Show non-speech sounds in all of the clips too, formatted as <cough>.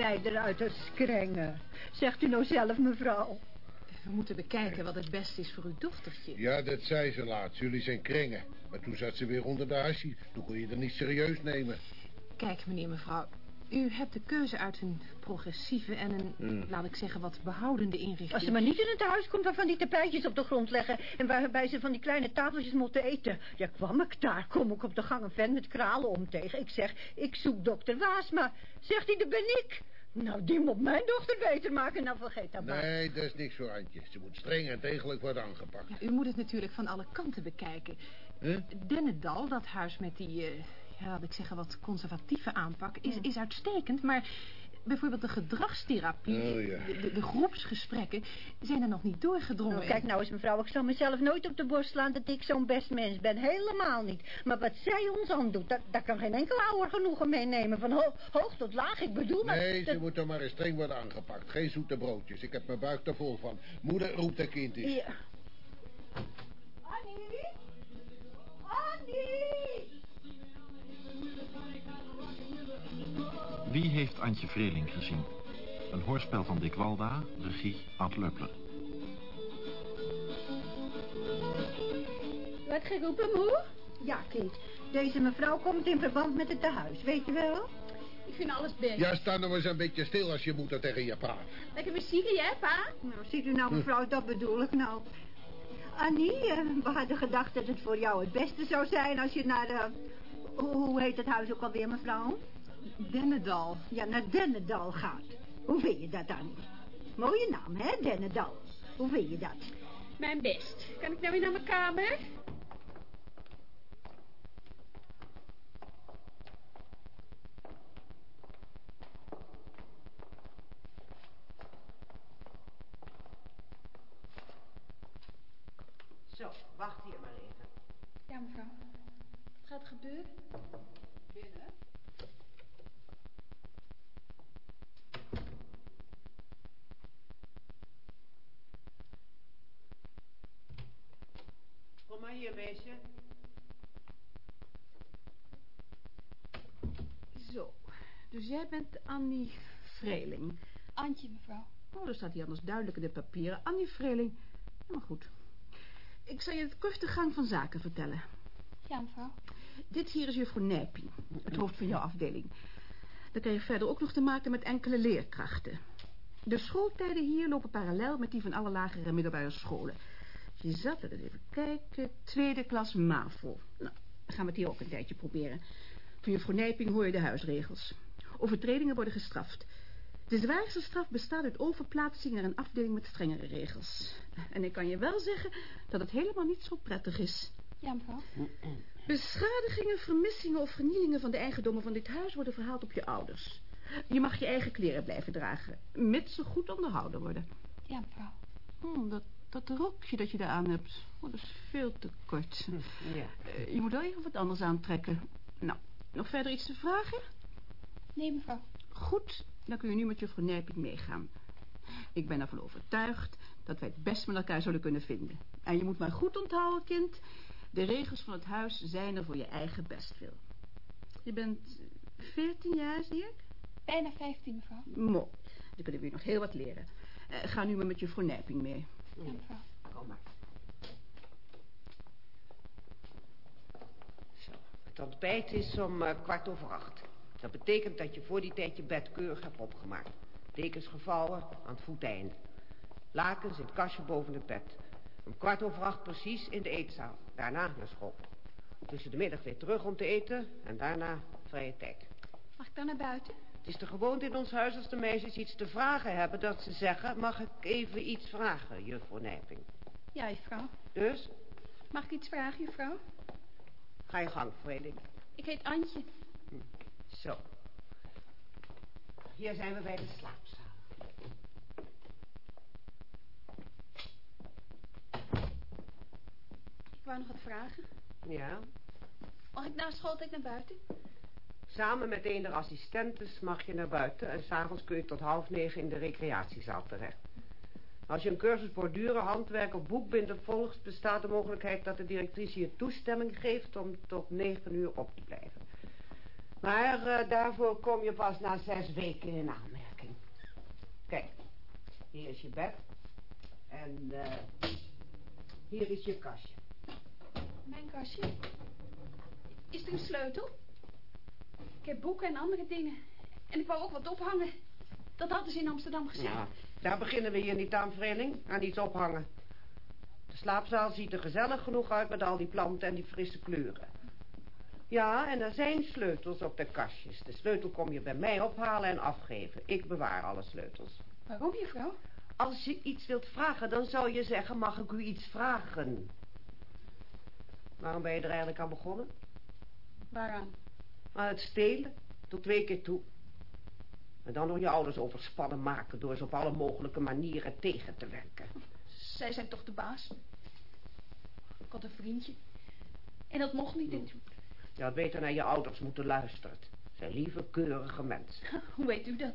wij eruit te skrengen. Zegt u nou zelf, mevrouw. We moeten bekijken wat het beste is voor uw dochtertje. Ja, dat zei ze laatst. Jullie zijn krengen. Maar toen zat ze weer onder de hasje. Toen kon je er niet serieus nemen. Kijk, meneer mevrouw. U hebt de keuze uit een progressieve en een, Hmm. laat ik zeggen, wat behoudende inrichting. Als ze maar niet in het huis komt waarvan die tapijtjes op de grond leggen... en waarbij ze van die kleine tafeltjes moeten eten. Ja, kwam ik daar, kom ik op de gang een vent met kralen om tegen. Ik zeg, ik zoek dokter Waasma. Zegt hij, dat ben ik. Nou, die moet mijn dochter beter maken. Nou, vergeet dat maar. Nee, dat is niks voor Antje. Ze moet streng en degelijk worden aangepakt. Ja, u moet het natuurlijk van alle kanten bekijken. Huh? Dennendal, dat huis met die, eh, ja, laat ik zeggen, wat conservatieve aanpak, is, is uitstekend. Maar bijvoorbeeld de gedragstherapie, Oh, ja. de, de, de groepsgesprekken, zijn er nog niet doorgedrongen. Nou, kijk nou eens, mevrouw, ik zal mezelf nooit op de borst slaan dat ik zo'n best mens ben. Helemaal niet. Maar wat zij ons aandoet, dat, daar kan geen enkele ouder genoegen meenemen. Van ho- hoog tot laag, ik bedoel... maar Nee, dat- ze moet er maar eens streng worden aangepakt. Geen zoete broodjes. Ik heb mijn buik er vol van. Moeder roept haar kind eens. Ja. Annie? Annie! Wie heeft Antje Vreeling gezien? Een hoorspel van Dick Walda, regie Ad Leupler. Wat geroepen, moe? Ja, kind. Deze mevrouw komt in verband met het tehuis, weet je wel? Ik vind alles best. Ja, sta nou eens een beetje stil als je moeder tegen je praat. Lekker muziek, hè, pa? Nou, ziet u nou, mevrouw, dat bedoel ik nou. Annie, eh, we hadden gedacht dat het voor jou het beste zou zijn als je naar de... Hoe hoe heet het huis ook alweer, mevrouw? Dennendal. Ja, naar Dennendal gaat. Hoe vind je dat, Annie? Mooie naam, hè, Dennendal. Hoe vind je dat? Mijn best. Kan ik nou weer naar mijn kamer? Zo, wacht hier maar even. Ja, mevrouw. Wat gaat er gebeuren? Binnen. Maar hier, meisje. Zo, dus jij bent Annie Vreeling. Antje, mevrouw. Oh, er staat hier anders duidelijk in de papieren. Annie Vreeling. Ja, maar goed. Ik zal je het korte gang van zaken vertellen. Ja, mevrouw. Dit hier is juffrouw Nijping, het hoofd van jouw afdeling. Dan krijg je verder ook nog te maken met enkele leerkrachten. De schooltijden hier lopen parallel met die van alle lagere en middelbare scholen. Je zat er even kijken. Tweede klas MAVO. Nou, dan gaan we het hier ook een tijdje proberen. Van juffrouw Nijping hoor je de huisregels. Overtredingen worden gestraft. De zwaarste straf bestaat uit overplaatsing naar een afdeling met strengere regels. En ik kan je wel zeggen dat het helemaal niet zo prettig is. Ja, mevrouw. Beschadigingen, vermissingen of vernielingen van de eigendommen van dit huis worden verhaald op je ouders. Je mag je eigen kleren blijven dragen, mits ze goed onderhouden worden. Ja, mevrouw. Hm, dat, dat rokje dat je daar aan hebt, oh, dat is veel te kort. Ja. Eh, je moet wel even wat anders aantrekken. Nou, nog verder iets te vragen? Nee, mevrouw. Goed, dan kun je nu met juffrouw Nijping meegaan. Ik ben ervan overtuigd dat wij het best met elkaar zullen kunnen vinden. En je moet maar goed onthouden, kind. De regels van het huis zijn er voor je eigen bestwil. Je bent veertien jaar, zie ik? Bijna 15, mevrouw. Mo, dan kunnen we je nog heel wat leren. Eh, ga nu maar met juffrouw Nijping mee. Ja, mevrouw. Kom maar. Zo, het ontbijt is om eh, kwart over acht. Dat betekent dat je voor die tijd je bed keurig hebt opgemaakt. Dekens gevouwen aan het voeteinde. Lakens in het kastje boven het bed. Om kwart over acht precies in de eetzaal. Daarna naar school. Tussen de middag weer terug om te eten en daarna vrije tijd. Mag ik dan naar buiten? Is de gewoonte in ons huis als de meisjes iets te vragen hebben... dat ze zeggen, mag ik even iets vragen, juffrouw Nijping. Ja, juffrouw. Dus, Mag ik iets vragen, juffrouw? ga je gang, Vredeling. Ik heet Antje. Zo. Hier zijn we bij de slaapzaal. Ik wou nog wat vragen. Ja. Mag ik na schooltijd naar buiten? Samen met een der assistentes mag je naar buiten... en s'avonds kun je tot half negen in de recreatiezaal terecht. Als je een cursus borduren, handwerk of boekbinden volgt... bestaat de mogelijkheid dat de directrice je toestemming geeft... om tot negen uur op te blijven. Maar eh, daarvoor kom je pas na zes weken in aanmerking. Kijk, hier is je bed. En eh, hier is je kastje. Mijn kastje. Is er een sleutel? Ik heb boeken en andere dingen. En ik wou ook wat ophangen. Dat hadden ze in Amsterdam gezegd. Ja, daar beginnen we hier niet aan, Vreeling. Aan iets ophangen. De slaapzaal ziet er gezellig genoeg uit met al die planten en die frisse kleuren. Ja, en er zijn sleutels op de kastjes. De sleutel kom je bij mij ophalen en afgeven. Ik bewaar alle sleutels. Waarom, juffrouw? Als je iets wilt vragen, dan zou je zeggen, mag ik u iets vragen? Waarom ben je er eigenlijk aan begonnen? Waaraan? Aan het stelen, tot twee keer toe. En dan nog je ouders overspannen maken door ze op alle mogelijke manieren tegen te werken. Zij zijn toch de baas? Ik had een vriendje. En dat mocht niet. Toen- Je had beter naar je ouders moeten luisteren. Ze zijn lieve, keurige mensen. <laughs> Hoe weet u dat?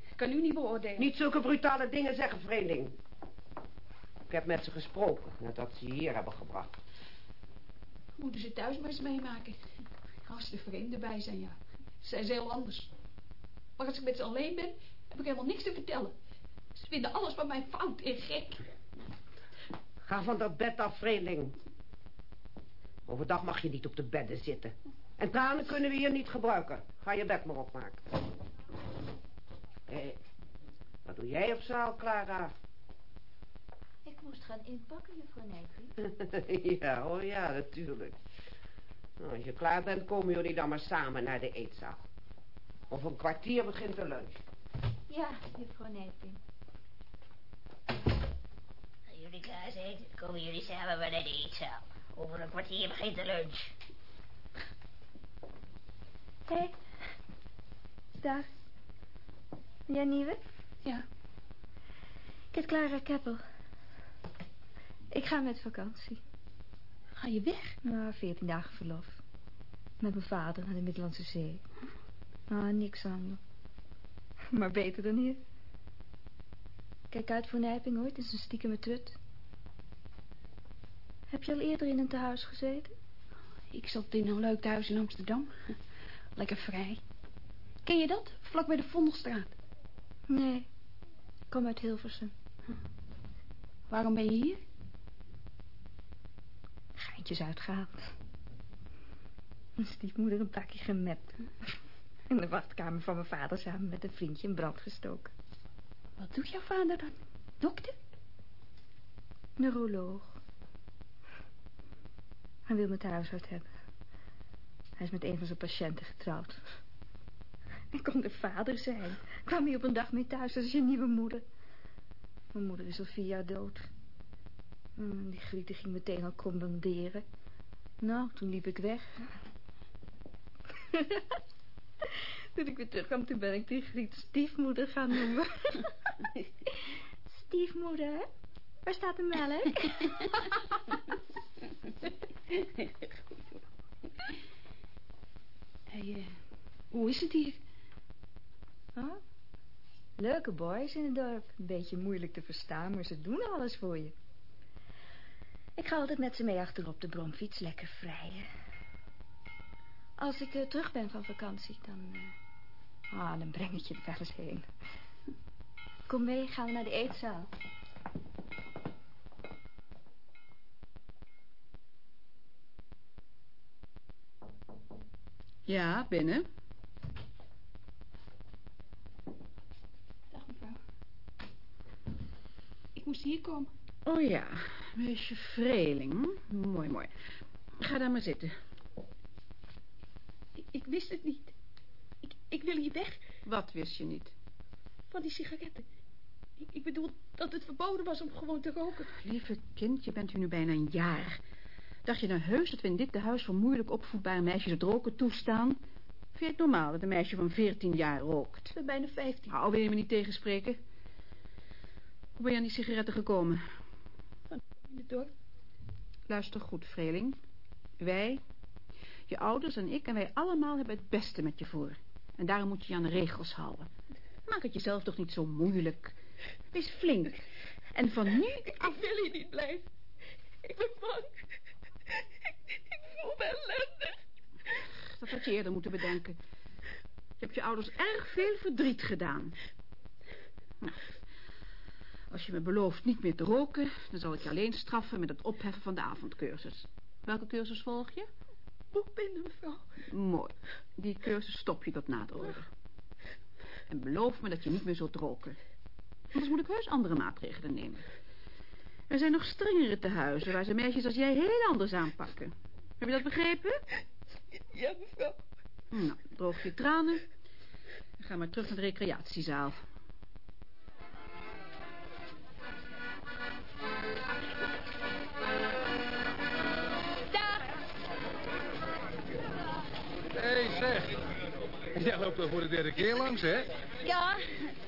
Ik kan u niet beoordelen. Niet zulke brutale dingen zeggen, vreemdeling. Ik heb met ze gesproken, nadat ze je hier hebben gebracht. Moeten ze thuis maar eens meemaken. Als er vreemden bij zijn, ja. Zijn ze heel anders. Maar als ik met ze alleen ben, heb ik helemaal niks te vertellen. Ze vinden alles van mij fout en gek. Ga van dat bed af, vreemdeling. Overdag mag je niet op de bedden zitten. En tranen kunnen we hier niet gebruiken. Ga je bed maar opmaken. Hé, wat doe jij op zaal, Clara? Ik moest gaan inpakken, juffrouw Nijpie. <laughs> ja, oh ja, natuurlijk. Nou, als je klaar bent, komen jullie dan maar samen naar de eetzaal. Over een kwartier begint de lunch. Ja, juffrouw Nijpie. Als jullie klaar zijn, komen jullie samen maar naar de eetzaal. Over een kwartier begint de lunch. Hé. Hey. Dag. Jij nieuwe? Ja, Ik heet Clara Keppel. Ik ga met vakantie. ga je weg? Nou, veertien dagen verlof. Met mijn vader naar de Middellandse Zee. Ah, niks aan me. <laughs> Maar beter dan hier. Kijk uit voor Nijping, hoor. Het is een stiekeme trut. Heb je al eerder in een tehuis gezeten? Ik zat in een leuk thuis in Amsterdam. <laughs> Lekker vrij. Ken je dat? Vlak bij de Vondelstraat. Nee. Ik kom uit Hilversum. Waarom ben je hier? Geintjes uitgaan. Mijn stiefmoeder een pakje gemept. In de wachtkamer van mijn vader samen met een vriendje in brand gestoken. Wat doet jouw vader dan? Dokter? Neuroloog. Hij wil me het huisarts hebben. Hij is met een van zijn patiënten getrouwd. Ik kon de vader zijn. Kwam hij op een dag mee thuis als je nieuwe moeder. Mijn moeder is al vier jaar dood. Hmm, Die Grieten ging meteen al commanderen. Nou, toen liep ik weg. <laughs> toen ik weer terugkwam, toen ben ik die Griet stiefmoeder gaan noemen. <laughs> stiefmoeder? Waar staat de melk? <laughs> Hey, eh, hoe is het hier? Huh? Leuke boys in het dorp. Een beetje moeilijk te verstaan, maar ze doen alles voor je. Ik ga altijd met ze mee achterop de bromfiets, lekker vrijen. Als ik eh, terug ben van vakantie, dan... eh, ah, dan breng ik je er wel eens heen. <laughs> Kom mee, gaan we naar de eetzaal. Ja, binnen. Dag mevrouw. Ik moest hier komen. Oh ja, meisje Vreeling. Mooi, mooi. Ga daar maar zitten. Ik, wist het niet. Ik, ik wil hier weg Wat wist je niet? van die sigaretten. Ik, ik bedoel dat het verboden was om gewoon te roken. Lieve kind, je bent hier nu bijna een jaar. Dacht je nou heus dat we in dit tehuis voor moeilijk opvoedbare meisjes het roken toestaan? Vind je het normaal dat een meisje van 14 jaar rookt? Ik ben bijna 15. Nou, wil je me niet tegenspreken? Hoe ben je aan die sigaretten gekomen? In het dorp. Luister goed, Vreeling. Wij, je ouders en ik en wij allemaal hebben het beste met je voor. En daarom moet je je aan de regels houden. Maak het jezelf toch niet zo moeilijk. Wees flink. En van nu Ik wil hier niet blijven. Ik ben bang. Ik, ik voel me ellendig. Dat had je eerder moeten bedenken. Je hebt je ouders erg veel verdriet gedaan. Nou, Als je me belooft niet meer te roken... dan zal ik je alleen straffen met het opheffen van de avondcursus. Welke cursus volg je? Boekbinden, mevrouw. Mooi. Die cursus stop je tot na. En beloof me dat je niet meer zult roken. Anders moet ik heus andere maatregelen nemen. Er zijn nog strengere tehuizen... waar ze meisjes als jij heel anders aanpakken. Heb je dat begrepen? Ja, mevrouw. Nou, droog je tranen. En ga maar terug naar de recreatiezaal. <laughs> Jij loopt al voor de derde keer langs, hè? Ja,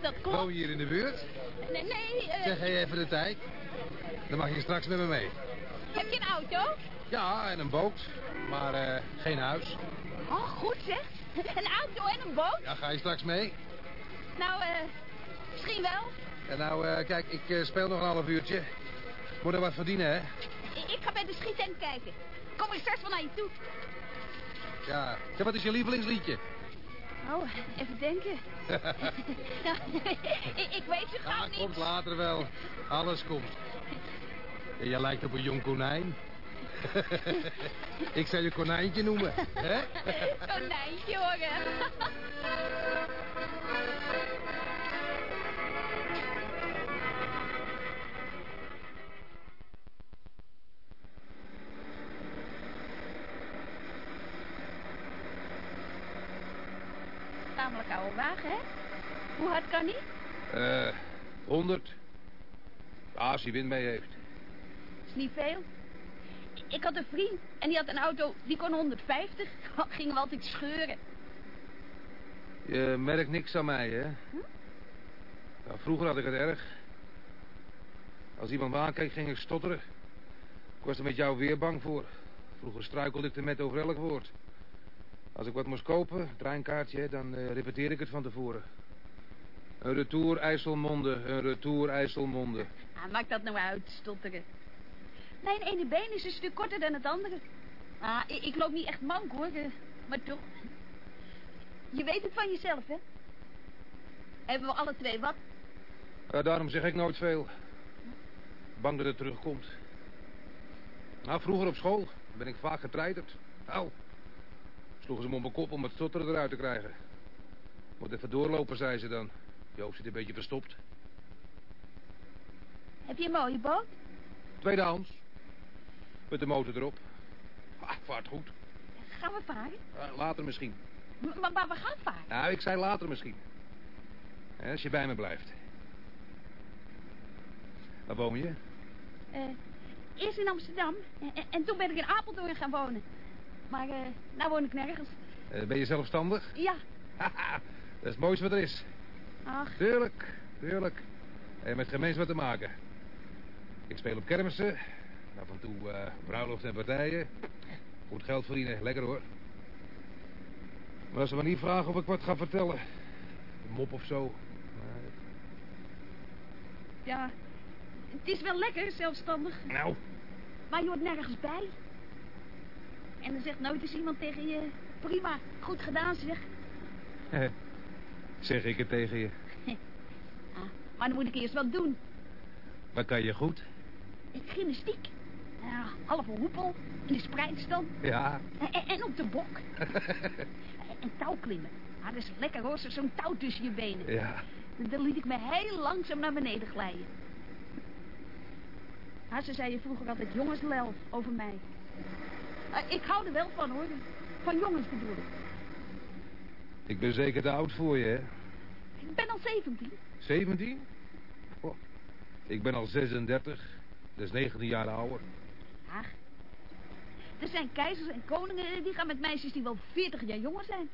dat klopt. Woon je hier in de buurt? Nee, nee. eh, Zeg jij even de tijd? Dan mag je straks met me mee. heb je een auto? Ja, en een boot. Maar eh, geen huis. Oh, goed zeg. <laughs> Een auto en een boot? Ja, ga je straks mee? Nou, eh, misschien wel. En nou, eh, kijk, ik speel nog een half uurtje. Moet er wat verdienen, hè? Ik ga bij de schietent kijken. Kom ik straks wel naar je toe. Ja. Zeg, wat is je lievelingsliedje? Oh, even denken. <laughs> Ik, ik weet zo gauw Ah, niet. komt later wel. Alles komt. Je lijkt op een jong konijn. <laughs> ik zou je konijntje noemen, hè? Konijntje, hoor. <laughs> Tamelijk oude wagen, hè? Hoe hard kan die? Eh, 100. Ja, als hij wind mee heeft. is niet veel. Ik had een vriend en die had een auto, die kon 150. <laughs> Gingen we altijd scheuren. Je merkt niks aan mij, hè? Nou, vroeger had ik het erg. Als iemand me aankeek, ging ik stotteren. Ik was er met jou weer bang voor. Vroeger struikelde ik er met over elk woord. Als ik wat moest kopen, treinkaartje, hè, dan eh, repeteerde ik het van tevoren. Een retour IJsselmonde, een retour IJsselmonde. Ah, maakt dat nou uit, stotteren. Mijn ene been is een stuk korter dan het andere. Ah, ik, ik loop niet echt mank, hoor. eh, Maar toch. Je weet het van jezelf, hè? Hebben we alle twee wat? Ja, daarom zeg ik nooit veel. Bang dat het terugkomt. Nou, vroeger op school ben ik vaak getreiterd. Nou, sloegen ze me op mijn kop om het stotteren eruit te krijgen. Moet even doorlopen, zei ze dan. Joop zit een beetje verstopt. Heb je een mooie boot? Tweedehands. Met de motor erop. Ah, vaart goed. Gaan we varen? Ah, later misschien. M- Maar, maar we gaan varen. Nou, ik zei later misschien. Als je bij me blijft. Waar woon je? Eh, eerst in Amsterdam en- en toen ben ik in Apeldoorn gaan wonen. Maar eh nou woon ik nergens. Eh, ben je zelfstandig? Ja, <laughs> Haha, dat is het mooiste wat er is. ach, Tuurlijk, tuurlijk. En met geen mens wat te maken. Ik speel op kermissen. Af en toe eh bruiloft en partijen. Goed geld verdienen, lekker hoor. Maar als ze maar niet vragen of ik wat ga vertellen. Een mop of zo. Maar- ja. Het is wel lekker, zelfstandig. Nou, Maar je hoort nergens bij. En dan zegt nooit eens iemand tegen je... Prima, goed gedaan zeg. zeg ik het tegen je. <laughs> Ah, maar dan moet ik eerst wat doen. Wat kan je goed? Gymnastiek. Ja, halve hoepel. In de spreidstand. Ja. En, en- op de bok. <laughs> en touwklimmen. Ah, dat is lekker hoor, zo- zo'n touw tussen je benen. ja. Dan liet ik me heel langzaam naar beneden glijden. Ja, ze zeiden vroeger altijd jongenslel over mij. Ah, ik hou er wel van hoor. Van jongens bedoel ik. Ik ben zeker te oud voor je, hè? Ik ben al 17. 17? Oh, ik ben al 36. Dat is 19 jaar ouder. Ach. Er zijn keizers en koningen die gaan met meisjes die wel 40 jaar jonger zijn.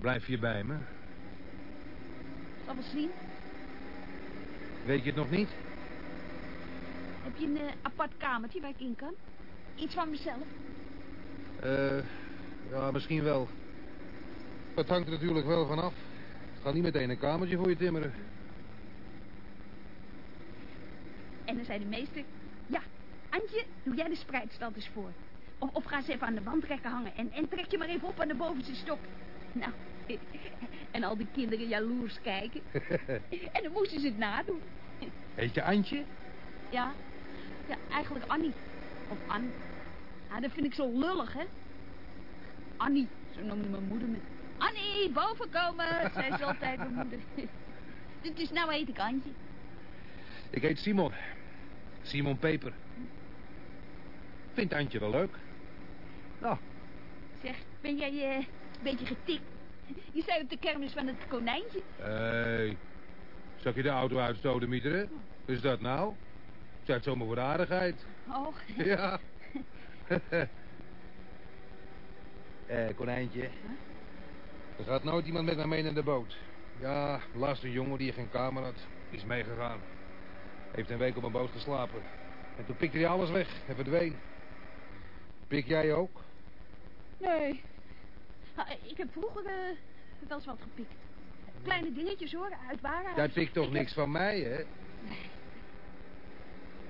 Blijf je bij me? Zal wel zien. Weet je het nog niet? Heb je een eh, apart kamertje waar ik in kan? Iets van mezelf. Eh, ja, misschien wel. Het hangt er natuurlijk wel vanaf. Ik ga niet meteen een kamertje voor je timmeren. En dan zei de meester... Ja, Antje, doe jij de spreidstand eens voor. Of, of ga ze even aan de wandrekken hangen. En, en trek je maar even op aan de bovenste stok. Nou, <laughs> en al die kinderen jaloers kijken. <laughs> En dan moesten ze het nadoen. Heet je Antje? Ja, ja, eigenlijk Annie. Of Anne. Ja, dat vind ik zo lullig, hè. Annie, zo noemde mijn moeder me. Annie, boven komen, zei ze altijd mijn moeder. <laughs> Dus nou heet ik Antje. Ik heet Simon. Simon Peper. Vindt Antje wel leuk? Nou, Zeg, ben jij eh, een beetje getikt? Je zei op de kermis van het konijntje. Hé, zag je de auto uitstoten, Mieter? Is dat nou? Zeg het zomaar voor de aardigheid. Oh, Ja. <laughs> eh, konijntje. Er gaat nooit iemand met naar mee naar de boot. Ja, laatst een jongen die geen kamer had. Is meegegaan. Heeft een week op een boot geslapen. En toen pikte hij alles weg en verdween. Pik jij ook? nee. Ah, ik heb vroeger eh, wel eens wat gepikt. Kleine dingetjes hoor, uit waarheid. Jij pikt toch niks van mij, hè?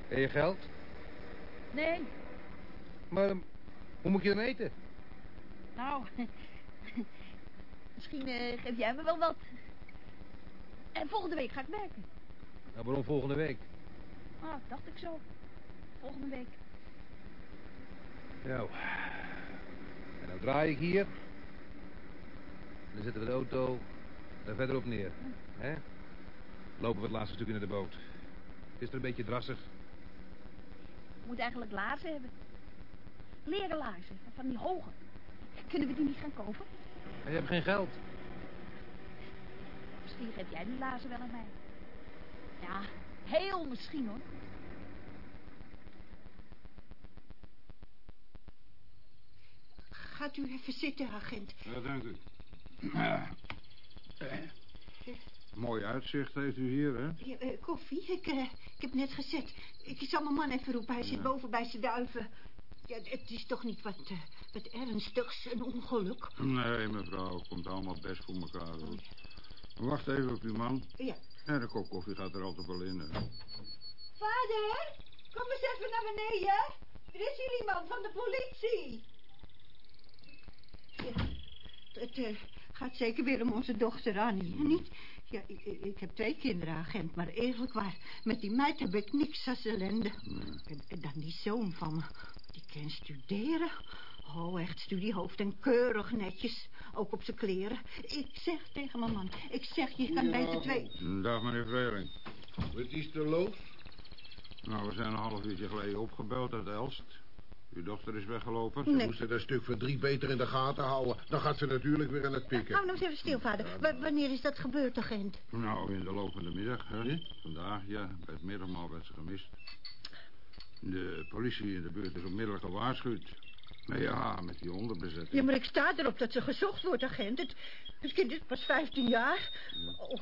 En je geld? Nee, Maar eh, hoe moet je dan eten? nou... Misschien eh, geef jij me wel wat. En volgende week ga ik werken. Nou, waarom volgende week? Ah, dacht ik zo. Volgende week. Nou. En dan draai ik hier. En dan zetten we de auto daar verderop neer. hè? Lopen we het laatste stukje naar de boot. Het is er een beetje drassig. Ik moet eigenlijk laarzen hebben. Leren laarzen, van die hoge. Kunnen we die niet gaan kopen? Maar je hebt geen geld. Misschien geef jij die laarzen wel aan mij. Ja, heel misschien hoor. Gaat u even zitten, agent. Ja, dank u. Mooi uitzicht heeft u hier, hè? Ja, eh, koffie? Ik, eh, ik heb net gezet. Ik zal mijn man even roepen. Hij zit boven bij zijn duiven. Ja, het is toch niet wat, eh, wat ernstigs, een ongeluk? Nee, mevrouw, het komt allemaal best voor elkaar, hoor. Wacht even op uw man. Ja. En de kop koffie gaat er altijd wel in, hè. Vader, kom eens even naar beneden. Er is hier iemand van de politie. Ja, het gaat zeker weer om onze dochter Annie, niet? Ja, ik, ik heb twee kinderen, agent, maar eerlijk waar, met die meid heb ik niks als ellende. En, en dan die zoon van me, die kan studeren. Oh, echt studiehoofd en keurig netjes, ook op zijn kleren. Ik zeg tegen mijn man, ik zeg, je kan beter twee... Dag, meneer Vreeling. Wat is er los? Nou, we zijn een half uurtje geleden opgebeld uit Elst. Uw dochter is weggelopen. Ze Nee. moesten dat stuk voor drie beter in de gaten houden. Dan gaat ze natuurlijk weer aan het pikken. Hou nou eens even stil, vader. W- wanneer is dat gebeurd, agent? Nou, in de loop van de middag, hè? Vandaag, ja. Bij het middagmaal werd ze gemist. De politie in de buurt is onmiddellijk gewaarschuwd. Maar ja, met die onderbezetting. Ja, maar ik sta erop dat ze gezocht wordt, agent. Het, het kind is pas 15 jaar. Oh,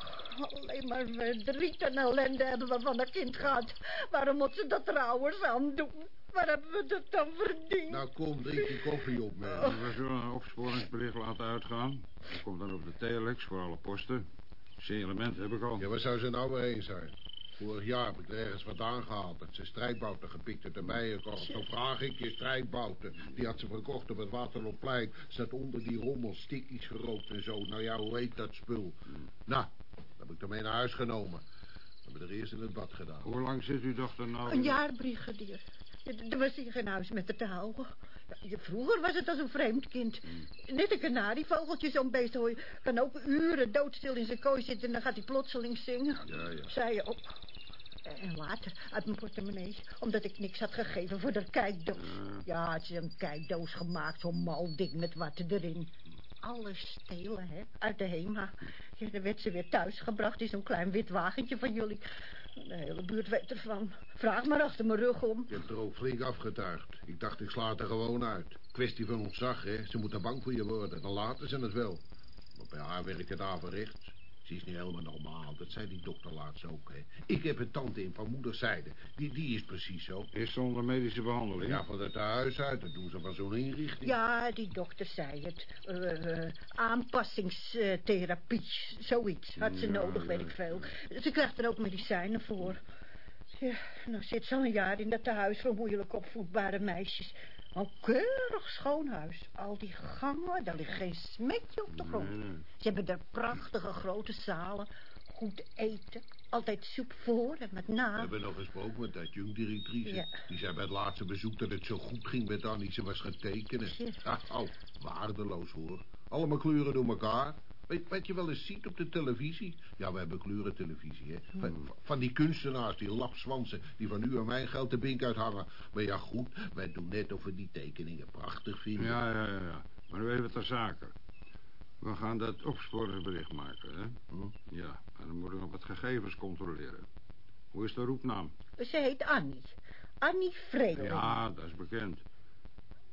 alleen maar verdriet en ellende hebben we van dat kind gehad. Waarom moet ze dat trouwens aan doen? Waar hebben we dat dan verdiend? Nou, kom, drink die koffie op, man. We zullen een opsporingsbericht laten uitgaan. Dat komt dan op de telex voor alle posten. Signalement heb ik al. Ja, waar zou ze nou weer heen zijn? Vorig jaar heb ik er ergens wat aangehaald. Dat ze strijdbouten gepikt uit de bijenkorf. Dan vraag ik je strijdbouten. Die had ze verkocht op het Waterloopplein. Zat onder die rommel stikkies gerookt en zo. Nou ja, hoe heet dat spul? Nou, dat heb ik ermee naar huis genomen. We hebben er eerst in het bad gedaan. Hoe lang zit uw dochter nou? Een jaar, brigadier. Er was hier geen huis met houden. Ja, vroeger was het als een vreemd kind. Net een kanarievogeltje, zo'n beest hoor je. Kan ook uren doodstil in zijn kooi zitten en dan gaat hij plotseling zingen. Ja, ja. Zei je ook. En later uit mijn portemonnee, omdat ik niks had gegeven voor de kijkdoos. Ja, had ze een kijkdoos gemaakt, zo'n mal ding met wat erin. Alles stelen, hè, uit de HEMA. Ja, dan werd ze weer thuisgebracht in zo'n klein wit wagentje van jullie. De hele buurt weet ervan. Vraag maar achter mijn rug om. Je hebt er ook flink afgetuigd. Ik dacht, ik sla het er gewoon uit. Kwestie van ontzag, hè. Ze moet er bang voor je worden. Dan laten ze het wel. Maar bij haar werkt het averechts. Ze is niet helemaal normaal. Dat zei die dokter laatst ook, hè. Ik heb een tante in van moeders zijde. Die, die is precies zo. Is ze onder medische behandeling? Ja, van het huis uit. Dat doen ze van zo'n inrichting. Ja, die dokter zei het. Eh, eh, aanpassingstherapie, zoiets had ze Ja, nodig, weet ik veel. Ze krijgt er ook medicijnen voor. Ja, nou zit ze al een jaar in dat tehuis voor moeilijk opvoedbare meisjes. Een keurig schoon huis. Al die gangen, daar ligt geen smetje op de grond. Ze hebben daar prachtige grote zalen, goed eten, altijd soep voor en met We na. hebben nog gesproken met dat jong-directrice. Ja. Die zei bij het laatste bezoek dat het zo goed ging met Annie. Ze was gaan tekenen. Ja, <laughs> oh, waardeloos hoor. Allemaal kleuren door elkaar. Weet, wat je wel eens ziet op de televisie? Ja, we hebben kleurentelevisie, hè. Van, van die kunstenaars, die lapswansen... die van u en mijn geld de bink uithangen. Maar ja, goed, wij doen net of we die tekeningen prachtig vinden. Ja, ja, ja, ja. Maar nu even ter zake. We gaan dat opsporingsbericht maken, hè? Hm? Ja, en dan moeten we nog wat gegevens controleren. Hoe is de roepnaam? Ze heet Annie. Annie Vredeling. Ja, dat is bekend.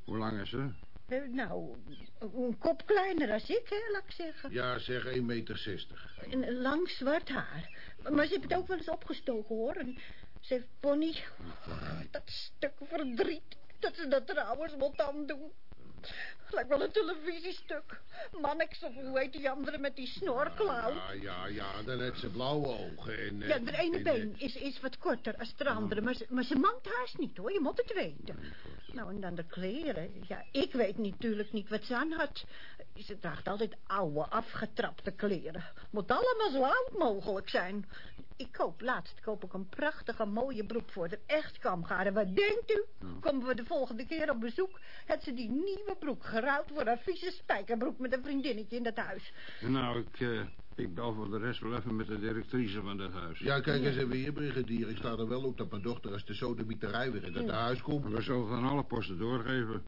Hoe lang is ze? Eh, Nou, een kop kleiner als ik, hè, laat ik zeggen. Ja, zeg 1,60 meter. En lang zwart haar. Maar ze heeft het ook wel eens opgestoken, hoor. En ze heeft Bonnie... Dat stuk verdriet. Dat ze dat trouwens moet aandoen. Lijkt wel een televisiestuk. Mannix of hoe heet die andere met die snorklauw. Ja, ja, ja, dan heeft ze blauwe ogen en... eh, Ja, de ene en, been is, is wat korter als de andere. Maar ze, maar ze mankt haast niet, hoor. Je moet het weten. Nou, en dan de kleren. Ja, ik weet natuurlijk niet wat ze aan had. Ze draagt altijd oude, afgetrapte kleren. Moet allemaal zo oud mogelijk zijn. Ik koop laatst koop ik een prachtige, mooie broek voor de echt kamgaren. Wat denkt u? Komen we de volgende keer op bezoek? Het ze die nieuwe broek geruild voor een vieze spijkerbroek met een vriendinnetje in dat huis. Nou, ik, eh, ik bel voor de rest wel even met de directrice van dat huis. Ja, kijk eens even hier, brigadier. Ik sta er wel op dat mijn dochter als de sodemieterij weer in het huis komt. We zullen aan alle posten doorgeven.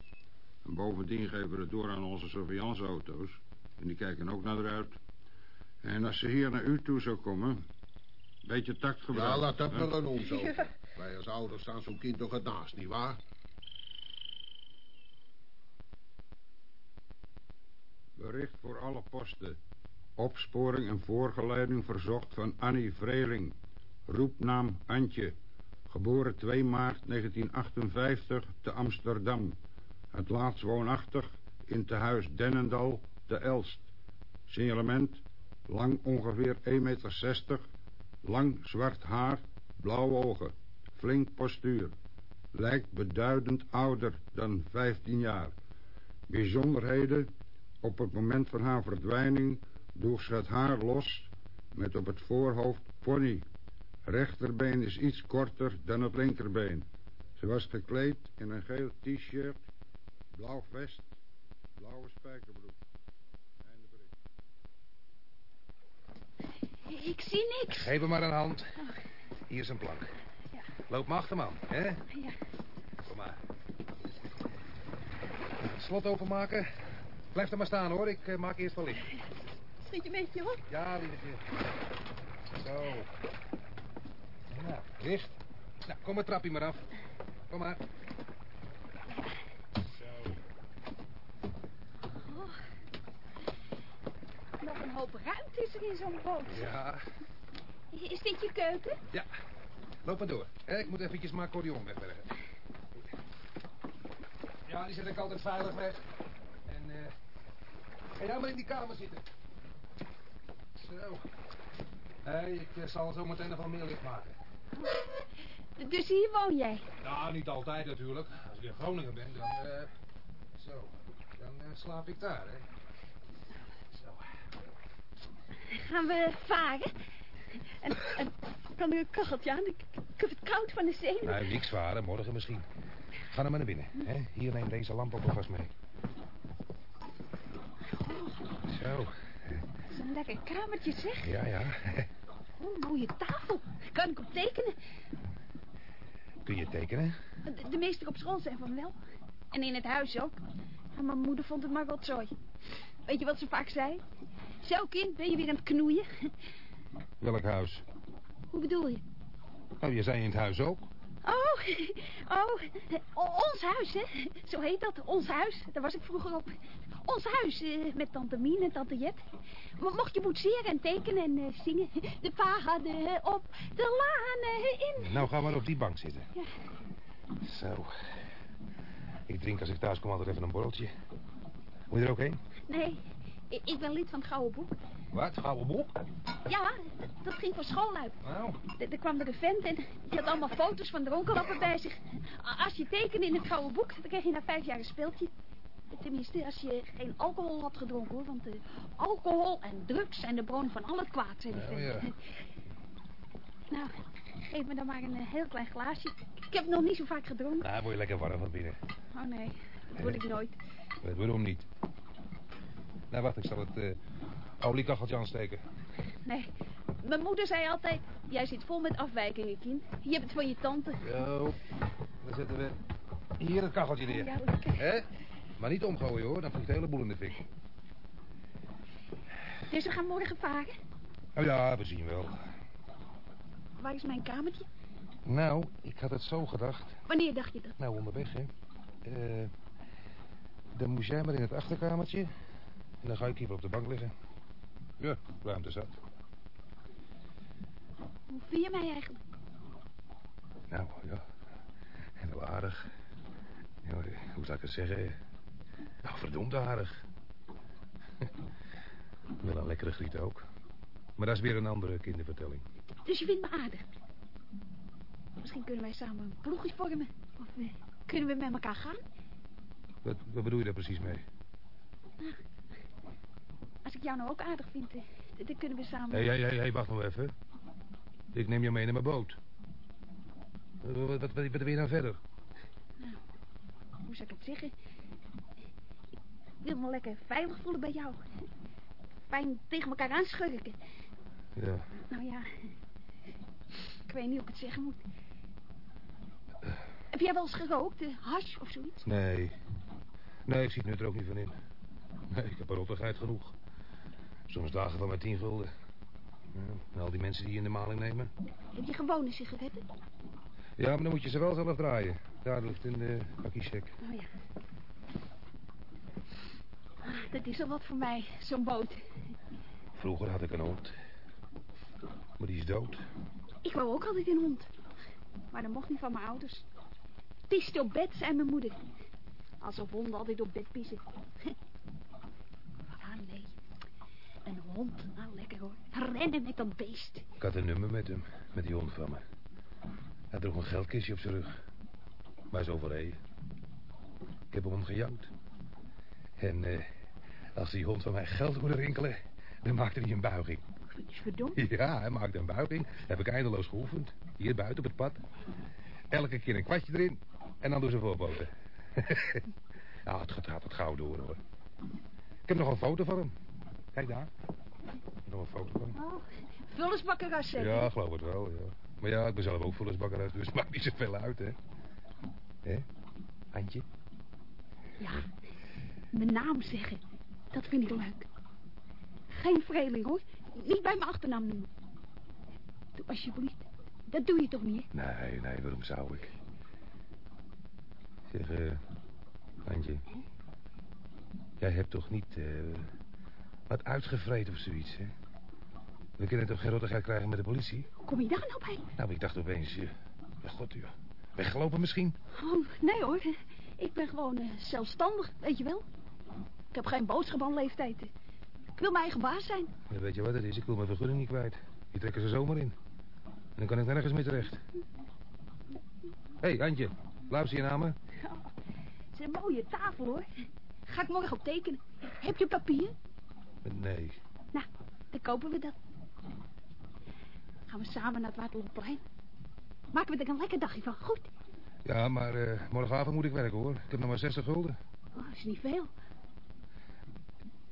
En bovendien geven we het door aan onze surveillanceauto's. En die kijken ook naar eruit. En als ze hier naar u toe zou komen... Beetje tact gebruiken. Ja, laat dat maar aan ons over. Wij als ouders staan zo'n kind toch het naast, nietwaar? Bericht voor alle posten. Opsporing en voorgeleiding verzocht van Annie Vreeling. Roepnaam Antje. Geboren 2 maart 1958 te Amsterdam. Het laatst woonachtig in te huis Dennendal te Elst. Signalement. Lang ongeveer 1,60 meter. Lang zwart haar. Blauwe ogen. Flink postuur. Lijkt beduidend ouder dan 15 jaar. Bijzonderheden. Op het moment van haar verdwijning droeg ze het haar los met op het voorhoofd pony. Rechterbeen is iets korter dan het linkerbeen. Ze was gekleed in een geel t-shirt, blauw vest, blauwe spijkerbroek. Einde bericht. Ik zie niks. Geef hem maar een hand. Hier is een plank. Loop maar achter, man. Hè? Ja. Kom maar. Het slot openmaken. Blijf er maar staan, hoor. Ik eh, maak eerst wel licht. Schiet je een beetje op? Ja, lievetje. Zo. Nou, licht. Nou, kom het trapje maar af. Kom maar. Zo. Een hoop ruimte is er in zo'n boot. Ja. Is dit je keuken? Ja. Loop maar door. Hè, Ik moet eventjes mijn accordeon wegbergen. Ja, die zet ik altijd veilig weg. En eh ga jij maar in die kamer zitten. Zo. Hé, ik eh, zal zo meteen nog wel meer licht maken. Dus hier woon jij? Nou, niet altijd natuurlijk. Als ik in Groningen ben, dan... eh, zo. Dan eh, slaap ik daar, hè. Gaan we varen? En, en kan er een kacheltje aan? Ik, ik heb het koud van de zenuwen. Nee, niks varen. Morgen misschien. Ga dan maar naar binnen. Hè? Hier neem deze lamp ook alvast mee. Zo. Zo'n lekker kamertje zeg. Ja, ja. Oh, mooie tafel. Kan ik op tekenen? Kun je tekenen? De, de meesten op school zijn van wel. En in het huis ook. En mijn moeder vond het maar rotzooi. Weet je wat ze vaak zei? Zo kind, ben je weer aan het knoeien? Welk huis? Hoe bedoel je? Oh, je zei in het huis ook. Oh, oh, ons huis, hè? Zo heet dat, ons huis. Daar was ik vroeger op. Ons huis, eh, met tante Mien en tante Jet. Mo- Mocht je boetseren en tekenen en eh, zingen. De paden op de lanen in. Nou, ga maar op die bank zitten. Ja. Zo. Ik drink als ik thuis kom altijd even een borreltje. Moet je er ook heen? Nee, ik, ben lid van het Gouden Boek. Wat? Gouden boek? Ja, dat ging van school uit. Nou, Er kwam er een vent en die had allemaal foto's van dronkelappen bij zich. Als je tekende in het gouden boek, dan kreeg je na vijf jaar een speeltje. Tenminste, als je geen alcohol had gedronken, hoor. Want eh, alcohol en drugs zijn de bron van al het kwaad, zei Oh, ja. <laughs> Nou, geef me dan maar een eh, heel klein glaasje. Ik heb nog niet zo vaak gedronken. Nou, word je lekker warm van binnen. Oh nee, dat word ik nooit. Waarom niet? Nou, wacht, ik zal het eh oliekacheltje aansteken. Nee, mijn moeder zei altijd... Jij zit vol met afwijkingen, kind. Je hebt het van je tante. Zo, dan zetten we hier het kacheltje neer. Ja. Hè? Maar niet omgooien hoor, dan vliegt de hele boel in de fik. Dus we gaan morgen varen. Oh ja, we zien wel. Waar is mijn kamertje? Nou, ik had het zo gedacht. Wanneer dacht je dat? Nou, onderweg, hè. Eh, dan moest jij maar in het achterkamertje. En dan ga ik hier op de bank liggen. Ja, ruimte zat. Hoe vind je mij eigenlijk? Nou, ja. En wel aardig. Ja, hoe zou ik het zeggen? Nou, verdomd aardig. <laughs> wel een lekkere griet ook. Maar dat is weer een andere kindervertelling. Dus je vindt me aardig? Misschien kunnen wij samen een ploegje vormen. Of eh, kunnen we met elkaar gaan? Wat, wat bedoel je daar precies mee? Als ik jou nou ook aardig vind, eh, dan kunnen we samen... Hé, hé, hé, hé, wacht nou even. Ik neem je mee naar mijn boot. Wat, wat, wat, wat wil je nou verder? Hoe zou ik het zeggen? Ik wil me lekker veilig voelen bij jou. Fijn tegen elkaar aanschurken. Ja, Nou ja, ik weet niet hoe ik het zeggen moet. Heb jij wel eens gerookt, eh, hash of zoiets? nee. Nee, ik zie het nu er ook niet van in. Nee, ik heb er rottigheid genoeg. Soms dagen van mijn tien gulden. Ja, en al die mensen die je in de maling nemen. Heb je gewone sigaretten? Ja, maar dan moet je ze wel zelf draaien. Daar ligt in de bakkiesjek. Oh ja. Ah, Dat is al wat voor mij, zo'n boot. Vroeger had ik een hond. Maar die is dood. Ik wou ook altijd een hond. Maar dat mocht niet van mijn ouders. Pist op bed, zei mijn moeder. Alsof honden altijd op bed pissen. Een hond, nou lekker hoor. Rennen met dat beest. Ik had een nummer met hem, met die hond van me. Hij droeg een geldkistje op zijn rug. Maar hij is overreden. Ik heb hem gejouwd. En eh, als die hond van mij geld hoorde rinkelen, dan maakte hij een buiging. Is verdomd. Ja, hij maakte een buiging. heb ik eindeloos geoefend. Hier buiten op het pad. Elke keer een kwartje erin. En dan door zijn voorpoten. <laughs> ja, het gaat, gaat het gauw door hoor. Ik heb nog een foto van hem. Kijk daar. Nog een foto van. Oh, vullersbakkeras zeker? Ja, geloof het wel, ja. Maar ja, ik ben zelf ook vullersbakkeras, dus het maakt niet zoveel uit, hè. Hè? Handje? Ja, mijn naam zeggen. Dat vind ik leuk. Geen vreemdeling hoor. Niet bij mijn achternaam noemen. Doe alsjeblieft. Dat doe je toch niet? hè? Nee, nee, waarom zou ik? Zeg, eh, Handje. Jij hebt toch niet, eh, wat uitgevreten of zoiets, hè? We kunnen toch geen rottigheid krijgen met de politie? Hoe kom je daar nou bij? Nou, ik dacht opeens, ja, god, ja. Weggelopen misschien? Oh, nee hoor. Ik ben gewoon eh, zelfstandig, weet je wel. Ik heb geen boodschappenleeftijd. Ik wil mijn eigen baas zijn. Ja, weet je wat het is? Ik wil mijn vergunning niet kwijt. Die trekken ze zomaar in. En dan kan ik nergens meer terecht. Hé, hey, Antje. Luister je naar me? Het is een mooie tafel hoor. Ga ik morgen op tekenen. Heb je papier? Nee. Nou, dan kopen we dat. Gaan we samen naar het Waterloopplein. Maken we er een lekker dagje van, goed? Ja, maar eh, morgenavond moet ik werken, hoor. Ik heb nog maar 60 gulden. Oh, dat is niet veel.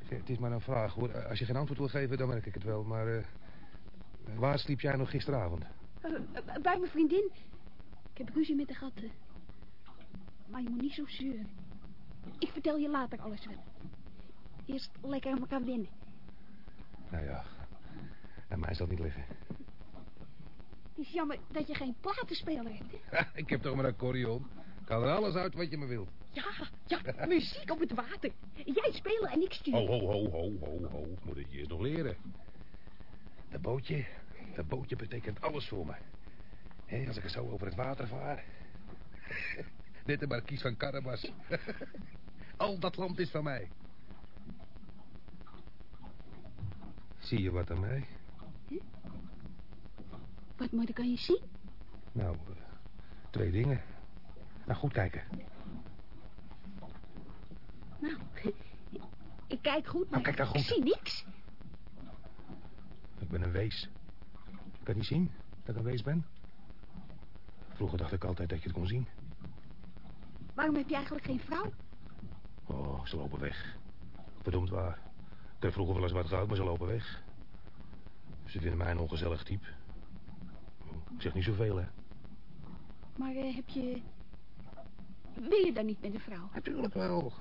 Het is maar een vraag, hoor. Als je geen antwoord wil geven, dan merk ik het wel. Maar eh, waar sliep jij nog gisteravond? Eh, bij mijn vriendin. Ik heb ruzie met gehad. eh. Maar je moet niet zo zeuren. Ik vertel je later alles wel. Eerst lekker aan elkaar winnen. Nou ja, aan mij zal het niet liggen. Het is jammer dat je geen platenspeler hebt. hè? <laughs> ik heb toch maar een accordeon. Ik haal er alles uit wat je me wilt. Ja, ja, muziek op het water. Jij spelen en ik sturen. Ho, ho, ho, ho, ho, ho. Moet ik je eerst nog leren. Dat bootje, dat bootje betekent alles voor me. Hé, als ik er zo over het water vaar. <laughs> Net de markies van Carabas. <laughs> Al dat land is van mij. Zie je wat aan mij? Wat moet ik aan je zien? Nou, eh, twee dingen. Nou, goed kijken. Nou, <laughs> ik kijk goed, maar Nou, kijk dan goed. ik zie niks. Ik ben een wees. Kan je niet zien? ik een wees ben? Vroeger dacht ik altijd dat je het kon zien. Waarom heb je eigenlijk geen vrouw? Oh, ze lopen weg. Verdomd waar. Ik heb vroeger wel eens wat gehad, maar ze lopen weg. Ze vinden mij een ongezellig type. Ik zeg niet zoveel, hè. Maar eh, heb je... Wil je dan niet met een vrouw? Natuurlijk wel.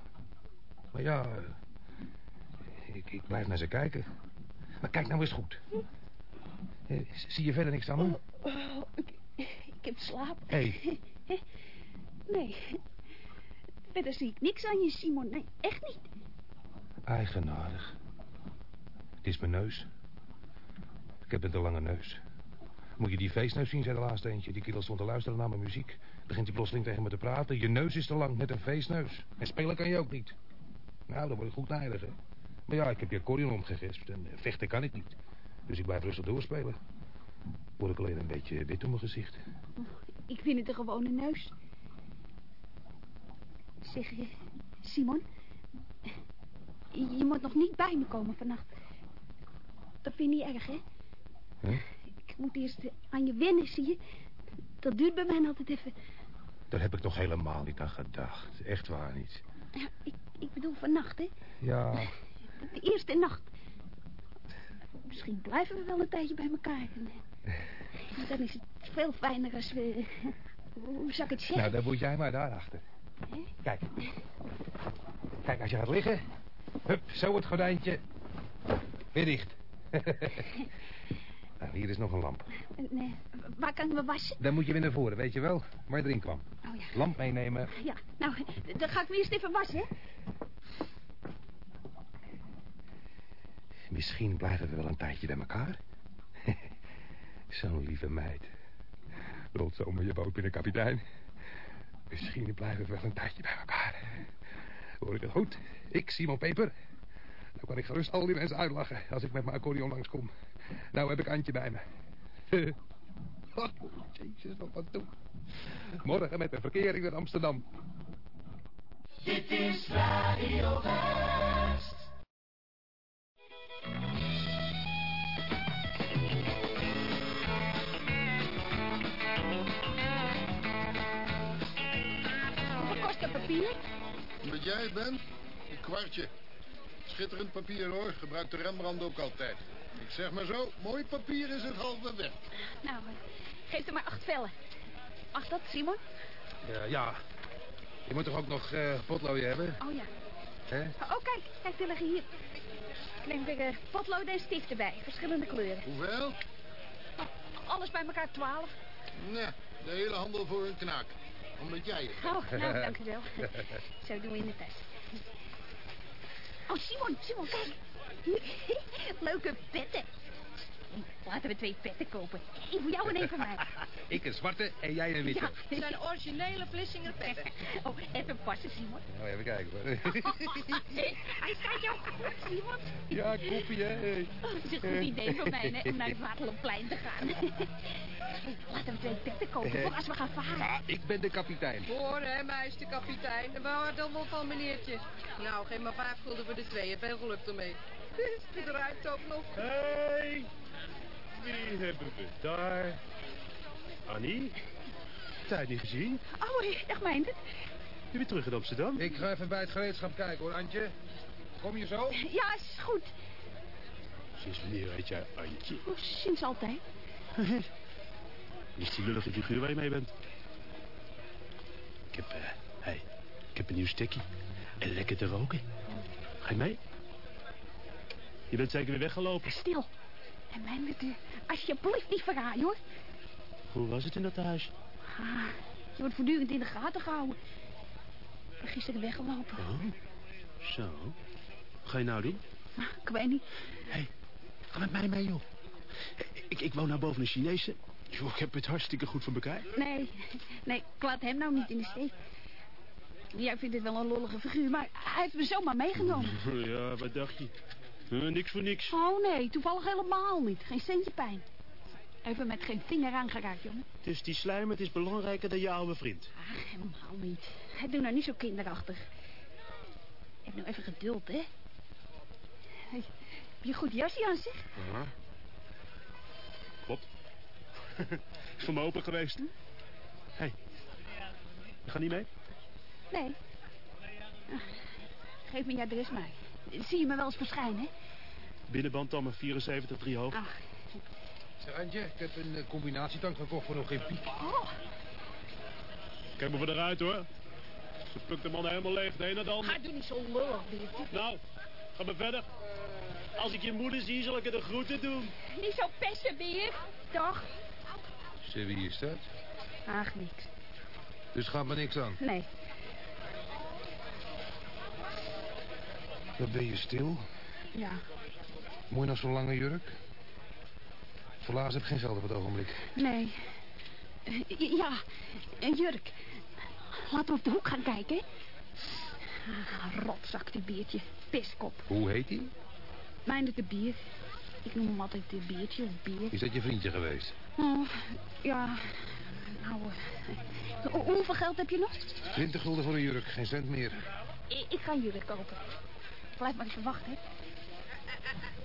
Maar ja, eh, ik, ik blijf naar ze kijken. Maar kijk nou eens goed. Eh, Zie je verder niks aan me? Oh, ik, ik heb slaap. Hé. <laughs> Nee. Verder zie ik niks aan je, Simon. Nee, echt niet. Eigenaardig. Is mijn neus. Ik heb een te lange neus. Moet je die feestneus zien, zei de laatste eentje. Die kerel stond te luisteren naar mijn muziek. Begint hij plotseling tegen me te praten. Je neus is te lang, met een feestneus. En spelen kan je ook niet. Nou, dan word ik goed nijdig. Maar ja, ik heb je accordeon omgegespt en eh, vechten kan ik niet. Dus ik blijf rustig doorspelen. Word ik alleen een beetje wit om mijn gezicht. Ik vind het een gewone neus. Zeg, eh, Simon. Je moet nog niet bij me komen vannacht. Dat vind je niet erg, hè? Hè? Ik moet eerst eh, aan je wennen, zie je? Dat duurt bij mij altijd even. Daar heb ik nog helemaal niet aan gedacht. Echt waar niet. Ja, ik, ik bedoel vannacht, hè? Ja, De eerste nacht. Misschien blijven we wel een tijdje bij elkaar. En, eh, Dan is het veel fijner als we... Hoe zou ik het zeggen? nou dan moet jij maar daarachter. Kijk. Kijk, als je gaat liggen. Hup, zo het gordijntje. Weer dicht. <laughs> nou, hier is nog een lamp. Nee, waar kan ik me wassen? Dan moet je weer naar voren, weet je wel? Waar je erin kwam. Oh ja. Lamp meenemen. Ja, nou, dan ga ik me eerst even wassen, hè? Misschien blijven we wel een tijdje bij elkaar. <laughs> Zo'n lieve meid. Rolt zomaar je boot binnen, kapitein. Misschien blijven we wel een tijdje bij elkaar. Hoor ik het goed? Ik, Simon Peper. Nou kan ik gerust al die mensen uitlachen als ik met mijn accordeon langskom. Nou heb ik Antje bij me. <laughs> Oh, jezus, wat wat doen. Morgen met de verkering naar Amsterdam. Dit is Radio West. Hoeveel kost dat papier? Wat jij het bent? Een kwartje. Schitterend papier hoor, gebruikt de Rembrandt ook altijd. Ik zeg maar zo, mooi papier is het halve weg. Nou, eh, geef er maar acht vellen. Mag dat, Simon? Ja, ja. Je moet toch ook nog eh potlooien hebben? Oh ja. Hè? Oh, kijk. Kijk, er liggen hier. Ik neem weer eh, potloden en stiften bij. Verschillende kleuren. Hoeveel? Alles bij elkaar twaalf. Nee, de hele handel voor een knaak. Omdat jij het. Oh, nou, dank u wel. Zo doen we in de tas. Oh, Simon, Simon, kijk. Leuke petten. Laten we twee petten kopen. Eén voor jou en één voor mij. Ik een zwarte en jij een witte. Ja. Het zijn originele Vlissinger petten. Oh, even passen, Simon. Nou, even kijken hoor. <laughs> Hij staat jou goed, Simon. Ja, koffie hè. Oh, dat is een goed idee voor mij, hè, om naar het Waterloopplein te gaan. <laughs> Laten we twee petten kopen voor als we gaan varen. Ah, ik ben de kapitein. Hoor, hè, meisje-kapitein. En waar dan wel van, meneertje? Nou, geef maar vijf gulden voor de twee. Veel geluk ermee. <laughs> Het ruikt ook nog. Hey, wie hebben we daar? Annie? Tijd niet gezien. Oh, dag Meindert. Je bent terug in Amsterdam? Ik ga even bij het gereedschap kijken hoor, Antje. Kom je zo? Ja, is goed. Sinds wanneer heet jij Antje? Oh, sinds altijd. <laughs> Is die lullige figuur waar je mee bent? Ik heb, eh, hey, ik heb een nieuw stekkie. En lekker te roken. Ga je mee? Je bent zeker weer weggelopen. Stil. En Meindert, eh, alsjeblieft niet verraaien, hoor. Hoe was het in dat huis? Ah, je wordt voortdurend in de gaten gehouden. Ik ben gisteren weggelopen. Oh, zo. Wat ga je nou doen? Ah, Ik weet niet. Ga met mij mee, joh. Ik, ik woon nou boven een Chinese. Joh, ik heb het hartstikke goed voor elkaar. Nee, nee, ik laat hem nou niet in de steek. Jij vindt het wel een lollige figuur, maar hij heeft me zomaar meegenomen. Ja, wat dacht je? Niks voor niks. Oh nee, toevallig helemaal niet. Geen centje pijn. Even met geen vinger aangeraakt, jongen. Is die slijm, het is belangrijker dan je oude vriend. Ach, helemaal niet. Hij doet nou niet zo kinderachtig. Heb nou even geduld, hè. Hey, heb je goed jasje aan, zeg? Ja. Klopt. <laughs> Is voor me open geweest. Hé. Hey. Je gaat niet mee? Nee. Geef me je adres maar. Zie je me wel eens verschijnen? Binnenband dan maar 74, 3 hoog. Ach, Zeg, Antje, ik heb een eh, combinatietank gekocht voor nog geen piek. oh, Kijk maar voor eruit hoor. Ze plukt de man helemaal leeg, de een naar de ander. ga doe niet zo lullig. Nou, ga maar verder. Als ik je moeder zie, zal ik er de groeten doen. Niet zo pesten, Beer. Toch? Zeg, wie is dat? Ach, niks. Dus gaat me niks aan. Nee. Dan ben je stil. Ja. Mooi nog zo'n lange jurk. Verlaas heb geen geld op het ogenblik. Nee. Eh, Ja, een jurk. Laten we op de hoek gaan kijken. Ah, rotzak, die biertje. Piskop. Hoe heet hij? Mijn het de bier. Ik noem hem altijd de biertje of bier. Is dat je vriendje geweest? Oh, ja. Nou, eh, ho- hoeveel geld heb je nog? 20 gulden voor een jurk, geen cent meer. Ik, ik ga een jurk kopen. Blijf maar even wachten.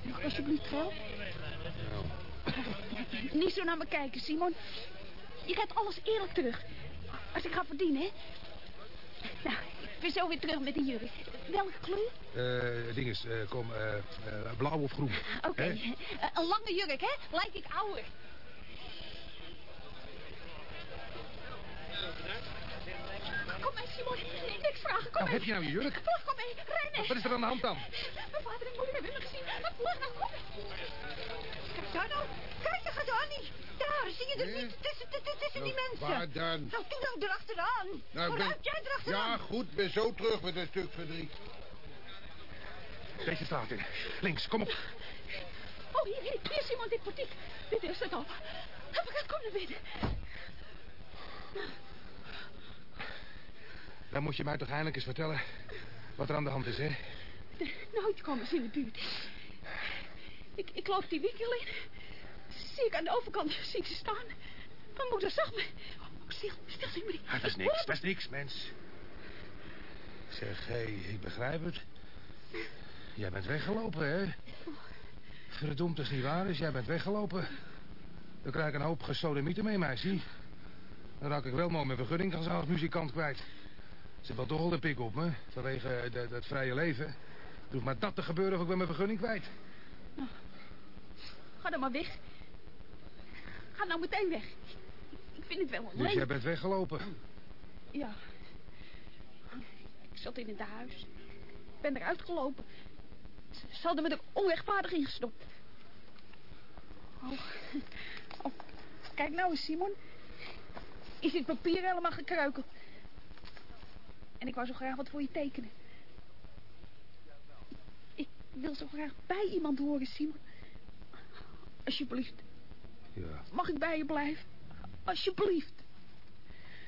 Nog alsjeblieft geld. Nou, Niet zo naar me kijken, Simon. Je krijgt alles eerlijk terug. Als ik ga verdienen, hè. Nou, ik ben zo weer terug met die jurk. Welke kleur? eh dinges, eh, kom, eh, eh, blauw of groen. Oké, een lange jurk, hè? Lijkt ik ouder. Kom mee, Simon. Nee, niks vragen, kom Nou, mee. heb je nou je jurk? Vlug, kom mee. Rennen. Wat is er aan de hand dan? Mijn vader en moeder hebben me gezien. Vlug, nou, kom. Kijk daar nou. Kijk, je gaat Annie. Daar, zie je er niet tussen, tussen, tussen die Nou, mensen. waar dan? Nou, doe nou erachteraan. Nou, Vooruit, jij erachteraan. Ja, goed, ben zo terug met een stuk verdriet. Deze straat in. Links, kom op. Oh, hier, hier, hier, Simon, dit portiek. Dit is het al. Kom naar binnen. Dan moet je mij toch eindelijk eens vertellen wat er aan de hand is, hè? De noodkomers in de buurt. Ik, ik loop die winkel in. Zie ik aan de overkant, zie ik ze staan. Mijn moeder zag me. Oh, stil, stil, Simon. Ah, dat is niks, dat is niks, mens. Zeg, hé, ik begrijp het. Jij bent weggelopen, hè? Verdomd, als niet waar is. Jij bent weggelopen. Dan krijg ik een hoop gesodemieten mee, meisje. Dan raak ik wel mooi mijn vergunning als als muzikant kwijt. Ze hebben toch al de pik op me, vanwege eh, dat, vrije leven. Doe maar dat te gebeuren of ik ben mijn vergunning kwijt. Ga dan maar weg. Ga nou meteen weg. Ik vind het wel Dus alleen. jij bent weggelopen. Ja. Ik zat in het huis. Ik ben eruit gelopen. Ze, hadden me er onrechtvaardig ingestopt. Oh. oh. Kijk nou eens, Simon. Is dit papier helemaal gekreukeld? En ik wou zo graag wat voor je tekenen. Ik wil zo graag bij iemand horen, Simon. Alsjeblieft, Ja, mag ik bij je blijven? Alsjeblieft.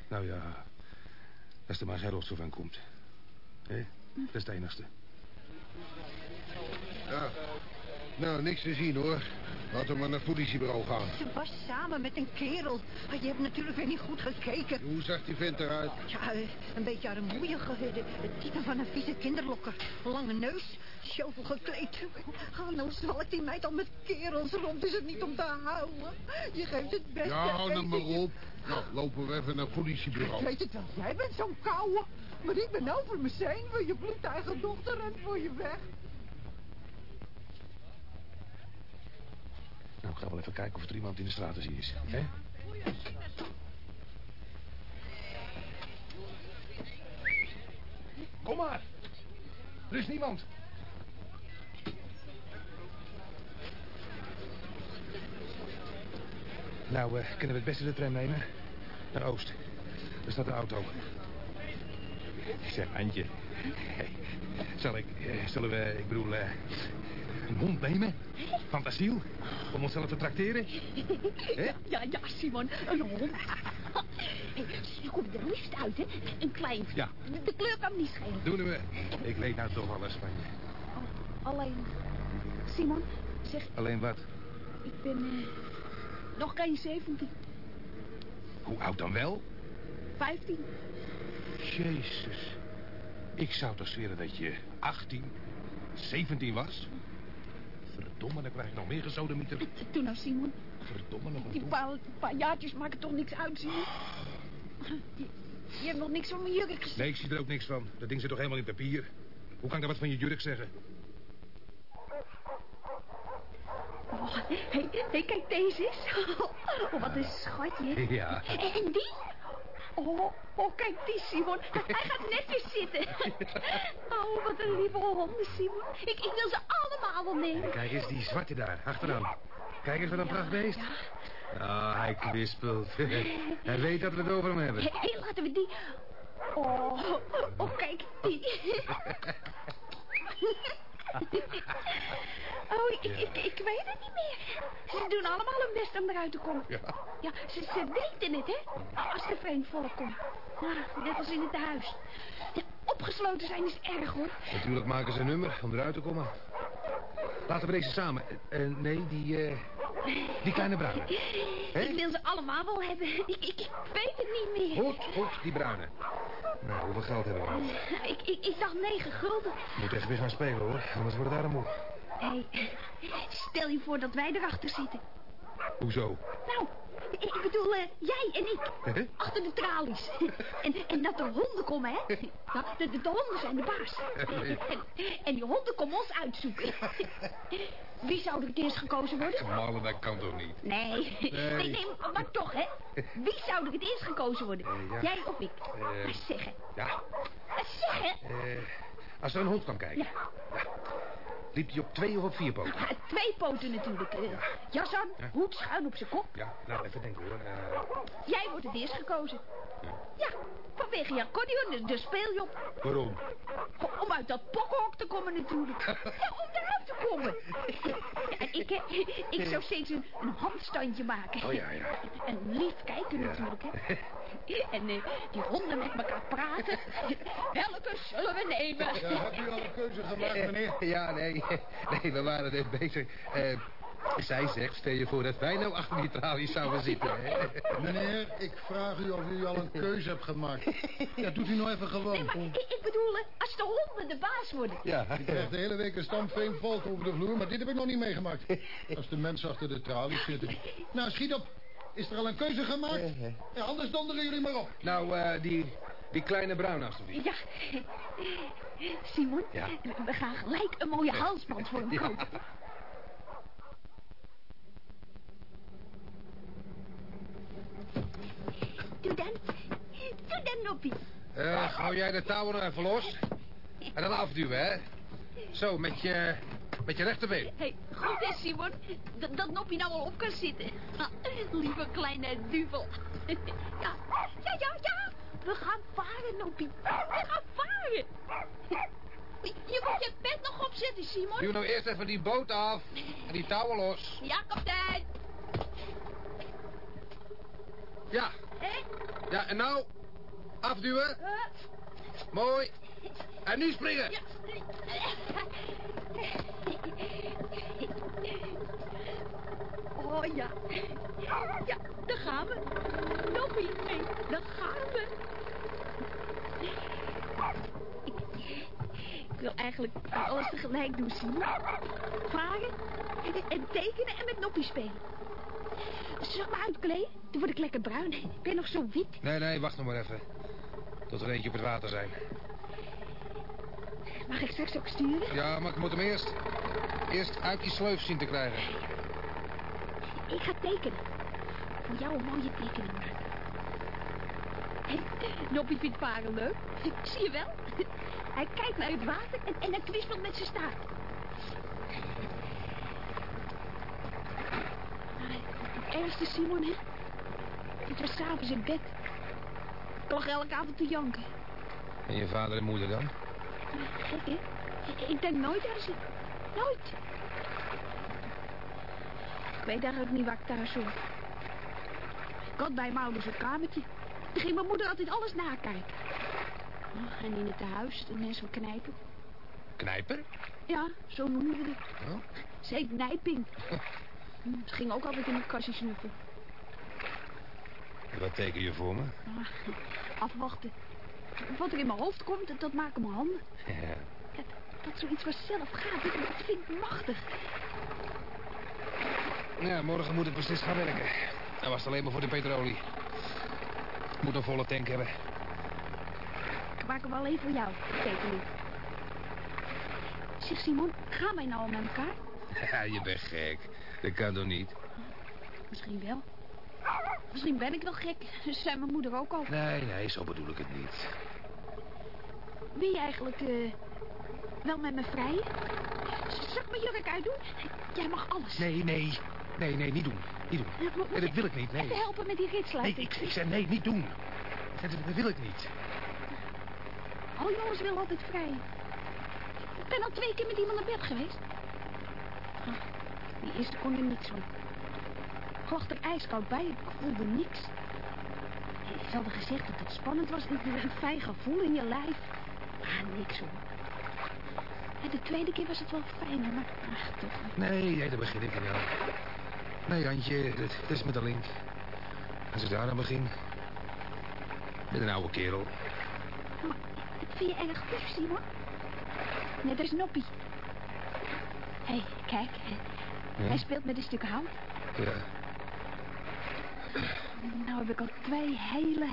nou ja. Als er maar geen rotzooi van komt. Hé, dat is het enigste. Ja. Nou, niks te zien hoor. Laten we maar naar het politiebureau gaan. Ze was samen met een kerel. Maar je hebt natuurlijk weer niet goed gekeken. Hoe zag die vent eruit? Ja, eh, een beetje armoeige. de- Het type van een vieze kinderlokker. Lange neus, shovel gekleed. Oh, nou zwalkt die meid al met kerels rond. Is het niet om te huilen? Je geeft het best. Ja, hou nou maar op. Nou, lopen we even naar het Ik politiebureau. weet het wel, jij bent zo'n kouwe. Maar ik ben over mijn zenuwen. Je bloedeigen dochter rent voor je weg. Nou, ik ga wel even kijken of er iemand in de straat te zien is. Hè? Kom maar. Er is niemand. Nou, eh, kunnen we het beste de tram nemen? Naar Oost. Daar staat de auto. Zeg, Antje. Hey, <laughs> zal ik, eh, zullen we, ik bedoel, eh, een hond nemen? Van het asiel? Om onszelf te trakteren? <laughs> Ja, ja, Simon, een hond. Je komt er liefst uit, hè? Een klein. Ja. De, de kleur kan niet schelen. Doen we. Ik weet nou toch alles van je. Alleen, Simon, zeg, Alleen wat? ik ben eh, nog geen 17, Hoe oud dan wel? 15. Jezus. Ik zou toch zweren dat je 18, 17 was? Verdomme, dan krijg je nog meer gesodemieter. Toen nou, Simon. Verdomme, nog een Die paar, paar jaartjes maken toch niks uit, Simon? Je, je hebt nog niks van mijn jurk gezien. Nee, ik zie er ook niks van. Dat ding zit toch helemaal in papier? Hoe kan ik daar wat van je jurk zeggen? Oh, hey, hey, kijk, deze is. Oh, wat een schatje. Ja. En die? Oh, oh, kijk die, Simon. <laughs> Hij gaat netjes zitten. Oh, wat een lieve honden, Simon. Ik, ik wil ze allemaal wel nemen. Kijk eens, die zwarte daar, achteraan. Kijk eens wat een prachtbeest. Ah, hij kwispelt. <laughs> hij weet dat we het over hem hebben. Hé, hey, laten we die... Oh, oh, kijk, die. <laughs> <laughs> Oh, ik, ik, ik weet het niet meer. Ze doen allemaal hun best om eruit te komen. Ja. Ja, ze, ze weten het, hè? Als er vreemd volk komt. Nou, net als in het huis. Ja, opgesloten zijn is erg, hoor. Natuurlijk maken ze een nummer om eruit te komen. Laten we deze samen... eh, eh, nee, die, eh, die kleine bruine. Ik wil ze allemaal wel hebben. Ik, ik, ik weet het niet meer. Goed, goed, die bruine. Nou, hoeveel geld hebben we? Ik, ik, ik dacht negen gulden. Moet echt weer gaan spelen, hoor. Anders wordt het daar moe. Hé, stel je voor dat wij erachter zitten. Hoezo? Nou, ik bedoel, eh, jij en ik. Achter de tralies. En, en dat er honden komen, hè? Ja, de, de, de honden zijn de baas. En, en die honden komen ons uitzoeken. Wie zou er het eerst gekozen worden? Malen, dat kan toch niet? Nee, nee, nee, maar toch, hè? Wie zou er het eerst gekozen worden? Eh, ja. Jij of ik? Eh. Maar zeggen, Ja, maar zeggen. als er een hond kwam kijken. Ja. Liep hij op twee of op vier poten? Ah, Twee poten natuurlijk. eh, jas aan, Ja. hoed schuin op zijn kop. Ja, nou, even denken hoor. Eh, Jij wordt het eerst gekozen. Ja, vanwege je accordeon, de, de speel je op. waarom? Om uit dat pokkenhok te komen natuurlijk. <laughs> Ja, om eruit te komen. Ja, en ik, hè, ik zou steeds een, een handstandje maken. Oh ja, ja. En lief kijken natuurlijk, hè. <laughs> En eh, die honden met elkaar praten. <laughs> Welke zullen we nemen? Ja, hebt u al een keuze gemaakt, meneer? Ja, nee. <laughs> Nee, we waren net bezig. Eh, zij zegt, stel je voor dat wij nou achter die tralies zouden zitten. Hè? <laughs> Meneer, ik vraag u of u al een keuze hebt gemaakt. Ja, doet u nou even Nee, gewoon. maar ik, ik bedoel, eh, als de honden de baas worden. Ja. Ik krijg de hele week een stampveen volk over de vloer, maar dit heb ik nog niet meegemaakt. Als de mensen achter de tralies zitten. Nou, schiet op. Is er al een keuze gemaakt? Ja, anders donderen jullie maar op. Nou, eh, die, die kleine bruin alstublieft. Ja. Simon, Ja. we gaan gelijk een mooie halsband voor hem Ja. kopen. Doe dan. Doe dan, Noppie. Eh, hou jij de touwen nog even los. En dan afduwen, hè. Zo, met je, met je rechterbeen. Hé, hey, goed hè, Simon. Dat, dat Noppie nou al op kan zitten. Lieve kleine duvel. Ja, ja, ja, ja. We gaan varen, Noppie. We gaan varen. Je moet je pet nog opzetten, Simon. Duw nou eerst even die boot af. En die touwen los. Ja, kapitein. Ja, Hé? ja, en nou. Afduwen. Eh, Mooi. En nu springen. ja. Oh ja. Ja, daar gaan we. Noppie, nee, daar gaan we. Ik, ik wil eigenlijk alles tegelijk doen, Simon. Varen en tekenen en met Noppie spelen. Ik me uitkleden? Dan word ik lekker bruin. Ik ben nog zo wit. Nee, nee, wacht nog maar even. Tot er eentje op het water zijn. Mag ik straks ook sturen? Ja, maar ik moet hem eerst... Eerst uit die sleuf zien te krijgen. Ik ga tekenen. Voor jou een mooie tekening maken. Hé, Noppie vindt varen leuk. <laughs> Zie je wel? <laughs> Hij kijkt naar het water en, en hij kwispelt met zijn staart. Het ergste, Simon, hè? Dat was s'avonds in bed. Ik lag elke avond te janken. En je vader en moeder dan? Gek, hè? Ik denk nooit aan ze. Nooit. Ik weet eigenlijk niet waar ik thuis hoor. Ik had bij mijn ouders een kamertje. Daar ging mijn moeder altijd alles nakijken. Oh, En in het huis, de mensen van knijpen. Knijper? Ja, zo noemen we het. Oh. Ze heet Nijping. Ze <laughs> ging ook altijd in het kastje snuffen. Wat teken je voor me? Ah, Afwachten. Wat er in mijn hoofd komt, dat, dat maken mijn handen. Ja. Ja, dat zoiets vanzelf gaat, dat, dat vind ik machtig. Ja, morgen moet ik beslist gaan werken. Dat was het alleen maar voor de petrolie. Ik moet een volle tank hebben. Ik maak hem alleen voor jou, Peterlie. Zeg Simon, gaan wij nou al met elkaar? <laughs> Ja, je bent gek. Dat kan toch niet? Misschien wel. Misschien ben ik wel gek. <laughs> Zei mijn moeder ook al. Nee, nee, zo bedoel ik het niet. Wil je eigenlijk eh, wel met me vrijen? Zal ik mijn jurk uitdoen? Jij mag alles. Nee, nee. Nee, nee, niet doen. Niet doen. Nee, dat wil ik niet, nee. Even helpen met die Nee, ritsluiting. ik, ik zei nee, niet doen. Dat, dat wil ik niet. Alle jongens willen altijd vrijen. Ik ben al twee keer met iemand naar bed geweest. Ah, die eerste kon er niks van. Ik lag er ijskoud bij. Ik voelde niks. Ze hadden gezegd dat het spannend was. en Een fijn gevoel in je lijf. Maar niks hoor. En de tweede keer was het wel fijner, maar ach, toch niet. Nee, nee, daar begin ik niet. Nee, Antje, dat, dat is met de link. Als ik daar aan begin... Met een oude kerel. Dat vind je erg lief, Simon. Net als Noppie. Hé, hey, kijk. Hij speelt met een stuk hout. Ja. Nou heb ik al twee hele,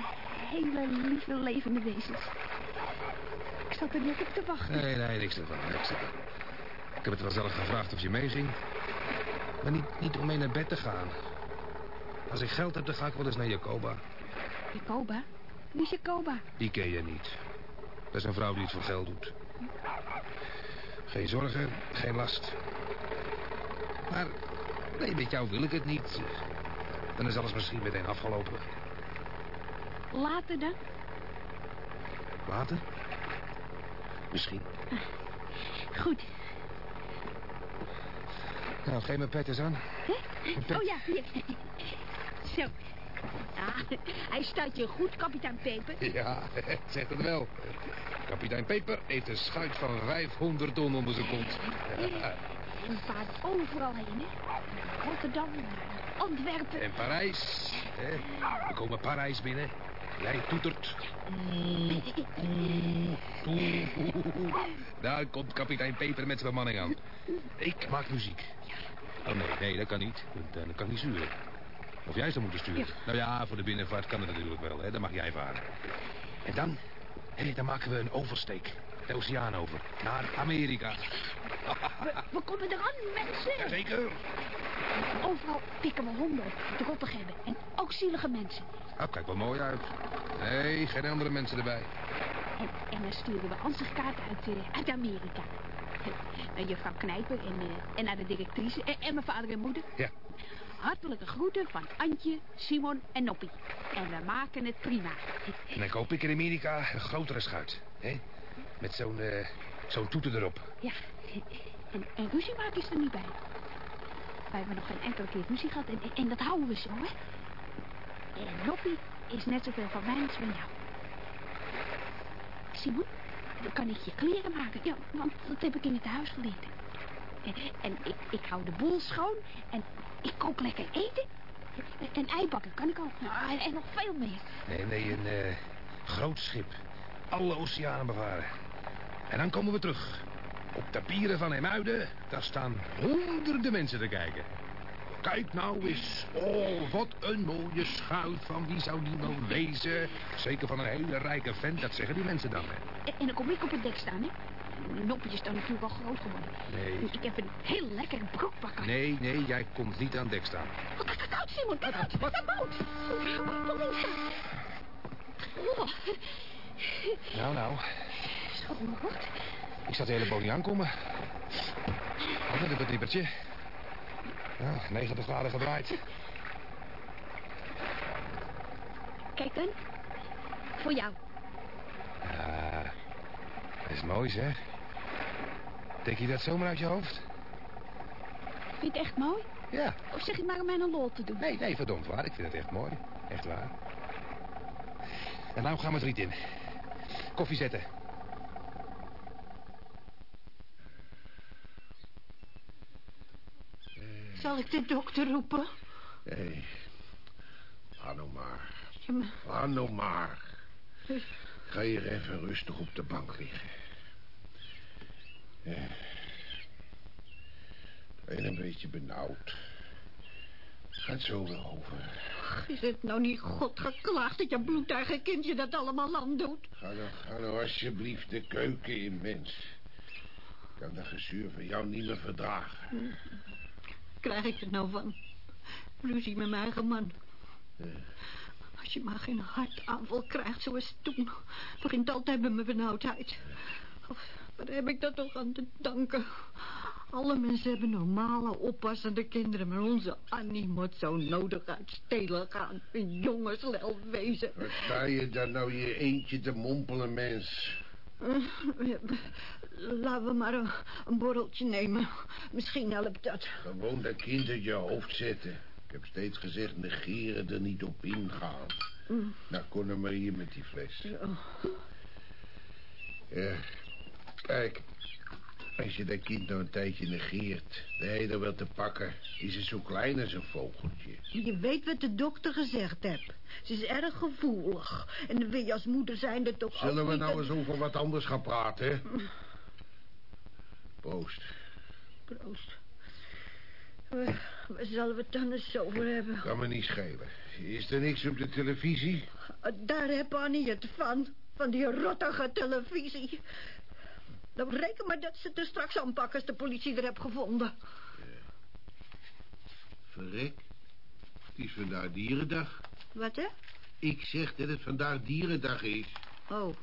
hele lieve levende wezens. Ik zat er niet op te wachten. Nee, nee, niks ervan, niks ervan. Ik heb het wel zelf gevraagd of je meeging. Maar niet, niet om mee naar bed te gaan. Als ik geld heb, dan ga ik wel eens naar Jacoba. Jacoba? Wie is Jacoba? Die ken je niet. Dat is een vrouw die het voor geld doet. Geen zorgen, geen last. Maar, nee, met jou wil ik het niet. Dan is alles misschien meteen afgelopen. Later dan? Later? Misschien. Goed. Nou, geef me pet eens aan. Oh ja, hier. Zo. Ah, hij staat je goed, kapitein Peper. Ja, <laughs> zegt het wel. Kapitein Peper heeft een schuit van 500 ton onder zijn kont. En vaart overal heen, hè. Rotterdam, Antwerpen. En Parijs. Hè? We komen Parijs binnen. Jij toetert. Daar komt kapitein Peper met zijn bemanning aan. Ik maak muziek. Oh nee, nee, dat kan niet. Dan kan ik niet sturen. Of jij zou moeten sturen. Nou ja, voor de binnenvaart kan het natuurlijk wel. Hè? Dan mag jij varen. En dan, hé, dan maken we een oversteek. De oceaan over. Naar Amerika. We, we komen eraan, mensen. Jazeker. Overal pikken we honden op, die rottig hebben. En ook zielige mensen. Dat kijkt wel mooi uit. Nee, geen andere mensen erbij. En, en dan sturen we ansichtkaarten uit, eh, uit Amerika. Naar juffrouw Knijper en, eh, en naar de directrice en, en mijn vader en moeder. Ja. Hartelijke groeten van Antje, Simon en Noppie. En we maken het prima. En dan koop ik in Amerika een grotere schuit. Hè? Met zo'n eh, zo'n toeter erop. Ja, en, en ruzie maken is er niet bij. Wij hebben nog geen enkele keer ruzie gehad en, en dat houden we zo, hè. En Noppie is net zoveel van mij als van jou. Simon, dan kan ik je kleren maken. Ja, want dat heb ik in het huis geleerd. En, ik, ik hou de boel schoon en ik kook lekker eten. En eibakken kan ik ook. Nou, en, en nog veel meer. Nee, nee, een eh, groot schip. Alle oceanen bevaren. En dan komen we terug. Op de pieren van Emuiden, daar staan honderden mensen te kijken. Kijk nou eens. Oh, wat een mooie schuit. Van wie zou die wel wezen? Zeker van een hele rijke vent, dat zeggen die mensen dan. Hè? En, en dan kom ik op het dek staan, hè. De noppetjes staan natuurlijk al groot geworden. Nee. Ik heb een heel lekker broekpak aan. Nee, nee, jij komt niet aan dek staan. Oh, kijk, uit, Simon. Kijk uit. Wat een boot. Kom eens. Oh, Nou, nou. schat me goed. Ik zat de hele boot niet aankomen. Wat een het diepertje. Ja, 90 graden gedraaid. Kijk dan. Voor jou. Ja, dat is mooi zeg. Denk je dat zomaar uit je hoofd? Vind je het echt mooi? Ja. Of zeg je maar om mij een lol te doen? Nee, nee, verdomd waar. Ik vind het echt mooi. Echt waar. En nou gaan we het riet in. Koffie zetten. Zal ik de dokter roepen? Nee. Ga nou maar. Ja, maar... Ga nou maar. Ga hier even rustig op de bank liggen. Ja. Ik ben een beetje benauwd. Gaat zo weer over. Is het nou niet God geklaagd dat je bloedeigen kindje dat allemaal aan doet? Ga nou, ga nou alsjeblieft de keuken in, mens. Ik kan dat gezuur van jou niet meer verdragen. Krijg ik er nou van? Ruzie met mijn eigen man. Als je maar geen hartaanval krijgt zoals toen... begint altijd bij mijn benauwdheid. Of, Waar heb ik dat toch aan te danken? Alle mensen hebben normale, oppassende kinderen... maar onze Annie moet zo nodig uit stelen gaan. Een jongenslel wezen. Wat sta je daar nou je eentje te mompelen, mens? Eh, Laten we maar een, een borreltje nemen. Misschien helpt dat. Gewoon dat kind uit je hoofd zetten. Ik heb steeds gezegd, negeren er niet op ingaan. Mm. Nou, kon er maar hier met die fles. Ja. Ja, kijk. Als je dat kind nou een tijdje negeert, de hele wel te pakken, is het zo klein als een vogeltje. Je weet wat de dokter gezegd heeft. Ze is erg gevoelig. En dan wil je als moeder zijn er toch Zullen we nou dat- eens over wat anders gaan praten? <laughs> Proost. Proost. Waar, waar zullen we het dan eens over hebben? Kan me niet schelen. Is er niks op de televisie? Daar heb Annie het van. Van die rottige televisie. Nou, reken maar dat ze het er straks aanpakken als de politie er heeft gevonden. Verrek. Het is vandaag dierendag. Wat, hè? Ik zeg dat het vandaag dierendag is. Oh,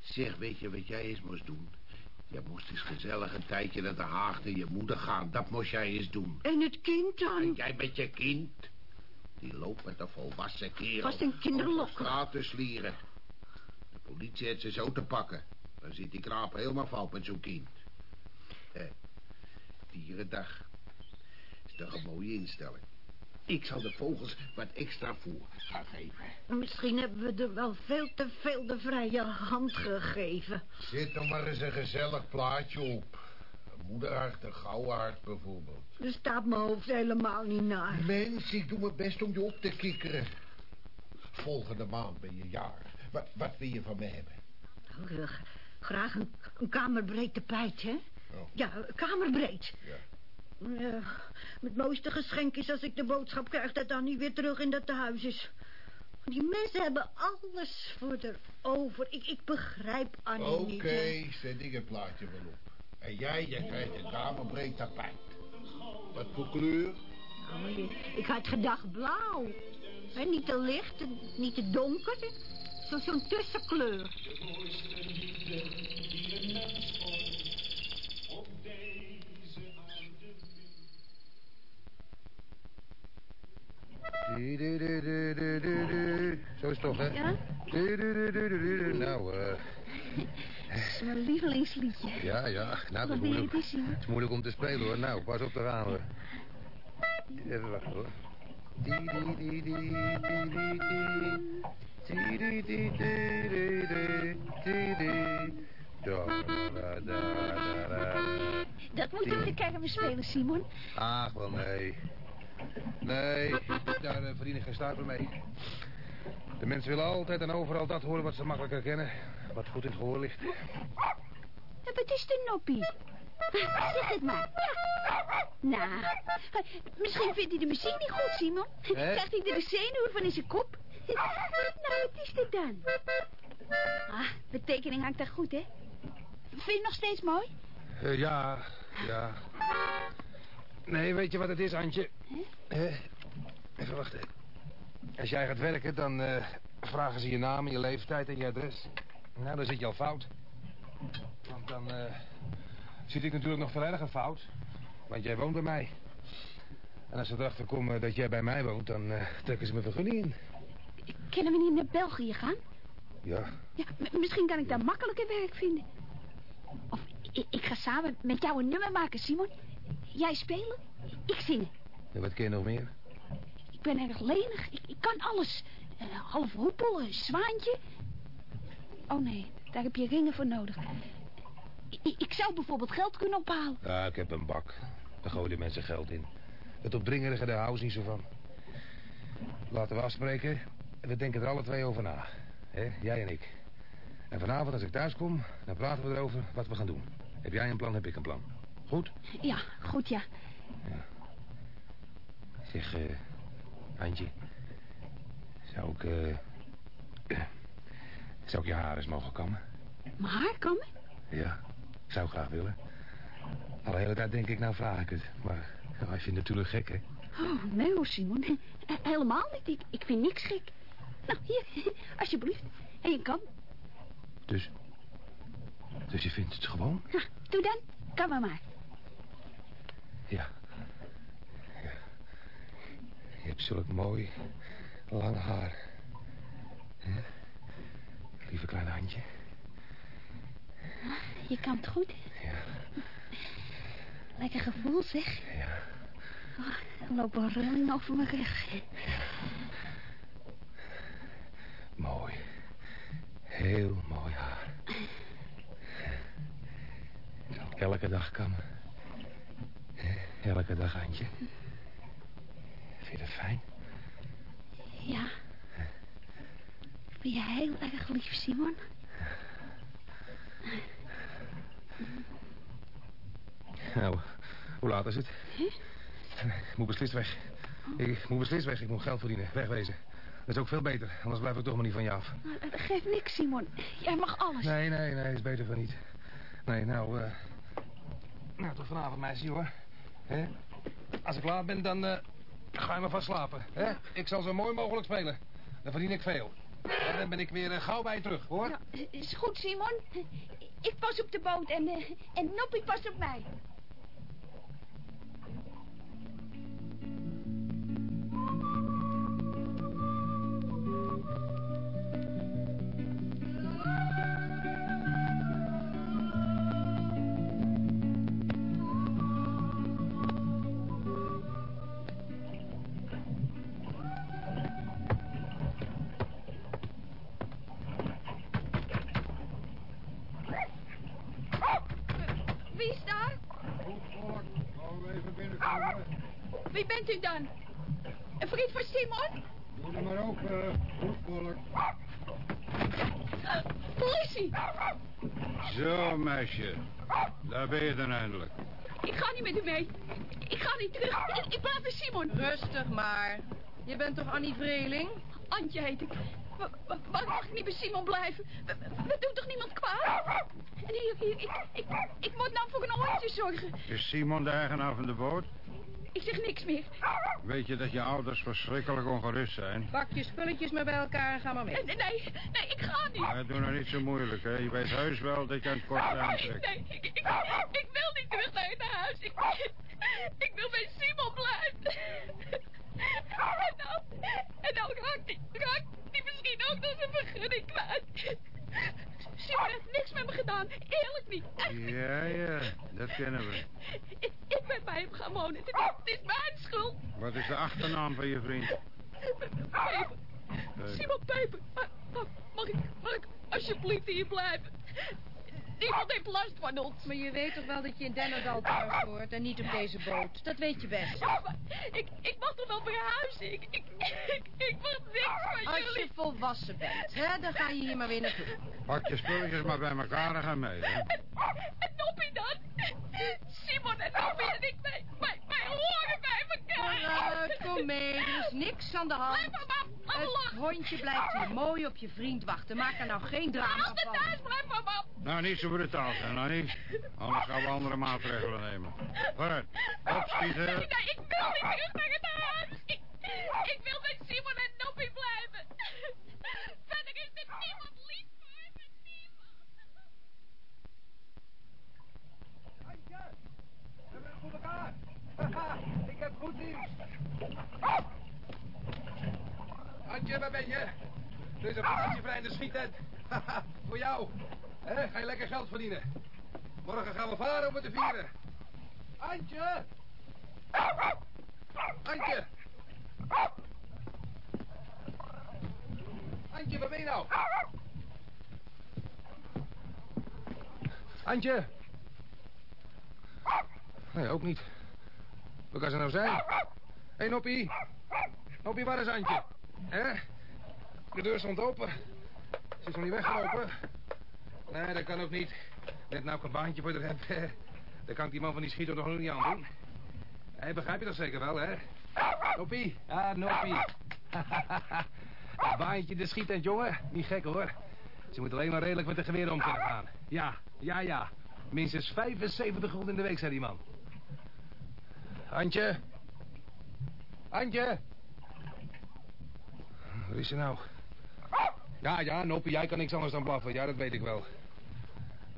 Zeg, weet je wat jij eens moest doen? Je moest eens gezellig een tijdje naar de Haag naar je moeder gaan. Dat moest jij eens doen. en het kind dan? En jij met je kind? Die loopt met een volwassen kerel. Was een kinderlok. Op straat te slieren. De politie heeft ze zo te pakken. Dan zit die kraap helemaal fout met zo'n kind. Hé, dierendag. Is toch een mooie instelling. Ik zal de vogels wat extra voer gaan geven. Misschien hebben we er wel veel te veel de vrije hand gegeven. Zet er maar eens een gezellig plaatje op. Een moederhart, een gouwenhart bijvoorbeeld. Er staat mijn hoofd helemaal niet naar. Mens, ik doe mijn best om je op te kikkeren. Volgende maand ben je jaar. Wat, wat wil je van me hebben? Oh, eh, graag een, een kamerbreed tapijt, hè? Oh. Ja, kamerbreed. Ja. Ja, het mooiste geschenk is als ik de boodschap krijg dat Annie weer terug in dat tehuis is. Die mensen hebben alles voor er over. Ik, ik begrijp Annie Oké, niet. hè. zet ik het plaatje wel op. En jij, jij krijgt een kamerbreed tapijt. Wat voor kleur? Nou, ik- ik had gedacht blauw. Hè, niet te licht, niet te donker. Zo- Zo'n tussenkleur. Zo is het toch, hè? Ja? Nou, eh... Dat is mijn lievelingsliedje. Ja, ja. Nou, het is, moeilijk, het is moeilijk om te spelen, hoor. Nou, pas op, daar gaan we. Even wachten, hoor. Dat moet op de kermis spelen, Simon. Ach, wel nee. Nee, daar eh, verdien ik geen stuiver mee. De mensen willen altijd en overal dat horen wat ze makkelijk herkennen. Wat goed in het gehoor ligt. Ja, wat is de noppie? Zeg het maar. Ja. Nou, misschien vindt hij de muziek niet goed, Simon. Hè? Krijgt hij de zenuwen van in zijn kop? Nou, wat is dit dan? Ah, de tekening hangt daar goed, hè? Vind je het nog steeds mooi? Eh, ja, ja. Nee, weet je wat het is, Antje? Hè? Even wachten. Als jij gaat werken, dan eh, vragen ze je naam, je leeftijd en je adres. Nou, dan zit je al fout. Want dan eh, zit ik natuurlijk nog veel erger fout. Want jij woont bij mij. En als ze erachter komen dat jij bij mij woont, dan eh, trekken ze mijn vergunning in. Kunnen we niet naar België gaan? Ja, Ja, misschien kan ik daar makkelijker werk vinden. Of ik, ik ga samen met jou een nummer maken, Simon. Jij spelen, ik zingen. en wat ken je nog meer? Ik ben erg lenig. Ik, ik kan alles. Eh, half hoepel, een zwaantje. Oh nee, daar heb je ringen voor nodig. Ik, ik zou bijvoorbeeld geld kunnen ophalen. Ja, ik heb een bak. Daar gooien de mensen geld in. Het opdringerige, daar houden ze niet zo van. Laten we afspreken. We denken er alle twee over na. hè? Jij en ik. En vanavond als ik thuis kom, dan praten we erover wat we gaan doen. Heb jij een plan, heb ik een plan. Goed? Ja, goed ja. Zeg, eh, Antje. Zou ik, eh... eh, <clears throat> zou ik je haar eens mogen kammen? Mijn haar kammen? Ja, ik zou graag willen. Al de hele tijd denk ik, nou vraag ik het. Maar ja, hij vindt het natuurlijk gek, hè? Oh, nee hoor, Simon. He- helemaal niet. Ik, ik vind niks gek. Nou, hier, <laughs> alsjeblieft. En je kan. Dus... Dus je vindt het gewoon? Nou, doe dan. Kan maar maar. Ja. ja. Je hebt zulk mooi, lang haar. Lieve kleine handje. Je kan het goed. Ja. Lekker gevoel, zeg. Ja. Oh, er loopt wel rilling over mijn rug. Mooi. Heel mooi haar. Elke dag kammen. Elke dag, Antje. Vind je dat fijn? Ja. Ik vind je heel erg lief, Simon. Nou, hoe laat is het? Ik moet beslist weg. Ik moet beslist weg. Ik moet geld verdienen. Wegwezen. Dat is ook veel beter. Anders blijf ik toch maar niet van je af. Dat geeft niks, Simon. Jij mag alles. Nee, nee, nee. is beter van niet. Nee, nou... eh Nou, tot vanavond, meisje, hoor. Als ik klaar ben, dan eh, ga je maar vast slapen. Ik zal zo mooi mogelijk spelen. Dan verdien ik veel. En dan ben ik weer eh, gauw bij terug, hoor. Ja, is goed, Simon. Ik pas op de boot en, eh, en Noppie past op mij. Ben je dan eindelijk. Ik ga niet met u mee. Ik ga niet terug. Ik, ik blijf bij Simon. Rustig maar. Je bent toch Annie Vreeling? Antje heet ik. Wa- wa- Waarom mag ik niet bij Simon blijven? We, we doen toch niemand kwaad? En hier, hier, ik, ik, ik moet nou voor een hondje zorgen. Is Simon de eigenaar van de boot? Ik zeg niks meer. Weet je dat je ouders verschrikkelijk ongerust zijn? Pak je spulletjes maar bij elkaar en ga maar mee. Nee, nee, nee, ik ga niet. Ja, doe nou niet zo moeilijk, hè. Je weet heus wel dat je aan het korte aantrekt. Nee, ik, ik, ik wil niet terug naar het huis. Ik, ik wil bij Simon blijven. En dan, en dan raakt die, raakt die misschien ook nog zijn vergunning kwijt. Simon heeft niks met me gedaan. Eerlijk niet. Echt. Ja, ja, dat kennen we. Ik, ik ben bij hem gaan wonen. Het is, het is mijn schuld. Wat is de achternaam van je vriend? Peper. Simon Peper. Mag ik, mag ik alsjeblieft hier blijven? Niemand heeft last van ons. Maar je weet toch wel dat je in Dennerdal thuis hoort en niet op deze boot? Dat weet je best. Ja, maar ik, ik mag toch wel verhuizen? Ik, ik, ik, ik mag niks van Als jullie. je volwassen bent, hè, dan ga je hier maar weer naartoe. Pak je spulletjes maar bij elkaar en ga mee, hè. En Noppie dan? Simon en en ik, wij, wij, wij horen bij elkaar. Vooruit, kom mee, er is niks aan de hand. Blijf maar Het hondje blijft hier mooi op je vriend wachten. Maak er nou geen drama Altijd van. thuis, blijf maar. Nou, niet zo brutaal zijn, Annie. Anders gaan we andere maatregelen nemen. Vooruit, opschieten. Nee, nee, ik wil niet terug naar het huis. Ik, ik wil met Simon en Noppie blijven. Verder is er niemand lief voor me. We hebben het voor elkaar. <laughs> ik heb goed nieuws. Antje, waar ben je? Er is een plaatje vrij in de <laughs> voor jou. Hè, ga je lekker geld verdienen. Morgen gaan we varen om het te vieren. Antje! Antje! Antje, waar ben je nou? Antje! Nee, ook niet. Waar kan ze nou zijn? Hé, hey, Noppie. Noppie, waar is Antje? Hè? De deur stond open. Ze is nog niet weggelopen. Nee, dat kan ook niet. Net nou ik een baantje voor haar <laughs> heb. Dan kan ik die man van die schieter nog niet aan doen. Hé, begrijp je dat zeker wel, hè? Noppie? Ah, Noppie. <laughs> Baantje de schietent, jongen. Niet gek, hoor. Ze moet alleen maar redelijk met de geweer om kunnen gaan. Ja, ja, ja. Minstens 75 gulden in de week, zei die man. Antje? Antje? Waar is ze nou? Ja, ja, Noppie, jij kan niks anders dan blaffen. Ja, dat weet ik wel.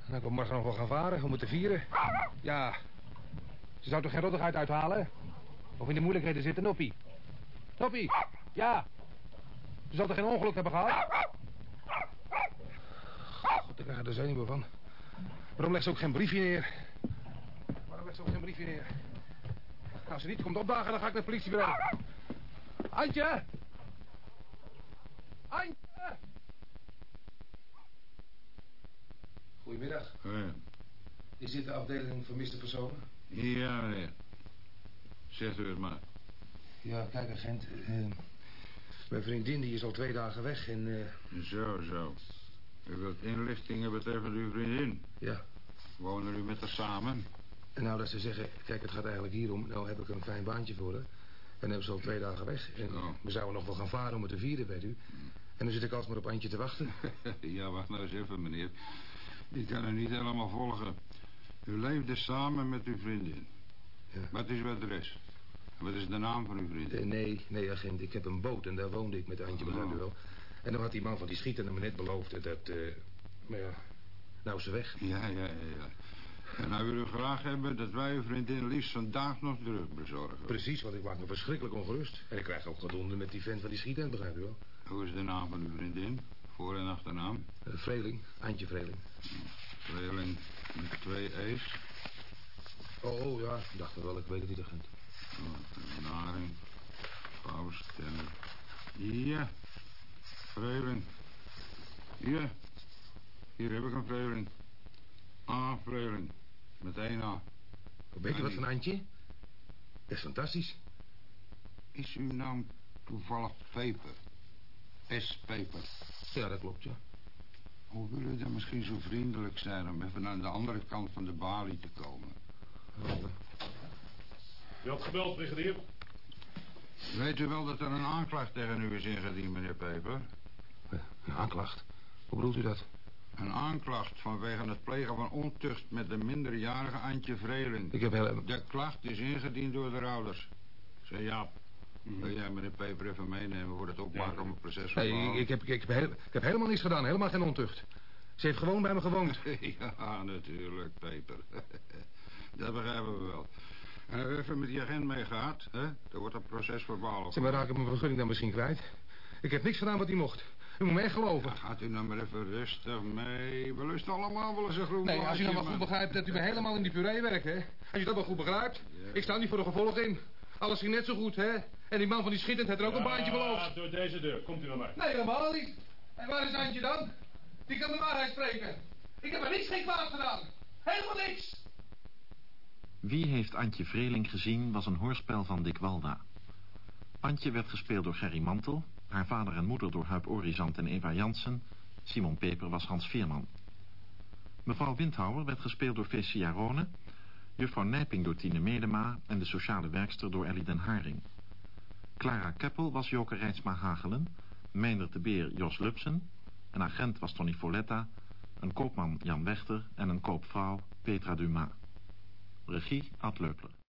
Nou, ik wil morgen nog wel gaan varen. We moeten vieren. Ja. Ze zou toch geen rottigheid uithalen? Of in de moeilijkheden zitten, Noppie? Noppie? Ja. Ze zal toch geen ongeluk hebben gehad? God, ik krijg er zenuwen van. Waarom legt ze ook geen briefje neer? Waarom legt ze ook geen briefje neer? Als ze niet komt opdagen, dan ga ik naar het politiebureau. Antje! Goedemiddag. Is dit de afdeling vermiste personen? Ja, meneer. Zegt u het maar. Ja, kijk, agent. eh, mijn vriendin die is al twee dagen weg en... eh, Zo, zo. U wilt inlichtingen betreffende uw vriendin? Ja. Wonen u met haar samen? En nou dat ze zeggen, kijk, het gaat eigenlijk hier om... nou heb ik een fijn baantje voor haar. En dan hebben ze al twee dagen weg. En we zouden nog wel gaan varen om het te vieren, weet u. En dan zit ik altijd maar op Antje te wachten. <laughs> ja, wacht nou eens even, meneer. Ik kan u niet helemaal volgen. U leefde samen met uw vriendin. Wat is uw adres? Wat is de naam van uw vriendin? Eh, nee, nee, agent, ik heb een boot en daar woonde ik met Antje, begrijp u wel. En dan had die man van die schieten me net beloofd dat... eh, maar ja, nou is ze weg. Ja, ja, ja, ja. En nou wil u graag hebben dat wij uw vriendin liefst vandaag nog terug bezorgen. Precies, want ik maak me verschrikkelijk ongerust. En ik krijg ook gedonder met die vent van die schieten, begrijp u wel. Hoe is de naam van uw vriendin? Voor- en achternaam? Eh, Vreeling, Antje Vreeling. Vreeling met twee E's. Oh, oh, ja, ik dacht wel, ik weet het niet, agent. Oh, Naring. Vrouwstemmer. Ja. Vreeling. Hier. Hier heb ik een Vreeling. A. Vreeling. Met één A. Weet je wat van Antje? Dat is fantastisch. Is uw naam toevallig Peper? S. Peper. Ja, dat klopt, ja. Hoe wil u dan misschien zo vriendelijk zijn om even aan de andere kant van de balie te komen? Je had gebeld, brigadier. Weet u wel dat er een aanklacht tegen u is ingediend, meneer Peper? Een aanklacht? Hoe bedoelt u dat? Een aanklacht vanwege het plegen van ontucht met de minderjarige Antje Vreeling. Ik heb heel... De klacht is ingediend door de ouders. Zeg Jaap, wil jij meneer Peper even meenemen voor het opmaken van het proces? Nee, ik, heb, ik, heb ik heb helemaal niets gedaan, helemaal geen ontucht. Ze heeft gewoon bij me gewoond. <laughs> Ja, natuurlijk, Peper. <laughs> Dat begrijpen we wel. En als u even met die agent meegaat, hè, dan wordt het proces verbaal. Zeg maar, raak ik mijn vergunning dan misschien kwijt? Ik heb niks gedaan wat hij mocht. U moet me echt geloven. Gaat u nou maar even rustig mee. We lusten allemaal wel eens een groen Nee, als u nou maar goed begrijpt dat u me helemaal in die puree werkt, hè? Als je dat wel goed begrijpt. Ik sta niet voor de gevolgen in. Alles ging net zo goed, hè? En die man van die schittend heeft er ook een baantje beloofd. door deze deur. Komt u naar mij. Nee, helemaal niet. En waar is Antje dan? Die kan de waarheid spreken. Ik heb er niks geen kwaad gedaan. Helemaal niks. Wie heeft Antje Vreeling gezien was een hoorspel van Dick Walda. Antje werd gespeeld door Gerry Mantel, haar vader en moeder door Huip Orizant en Eva Jansen, Simon Peper was Hans Veerman. Mevrouw Windhouwer werd gespeeld door Fecia Rone, juffrouw Nijping door Tine Medema en de sociale werkster door Ellie den Haring. Clara Keppel was Joke Rijtsma Hagelen, Meindert de Beer Jos Lupsen, een agent was Tony Folletta, een koopman Jan Wechter en een koopvrouw Petra Dumas. Regie Ad Leupler.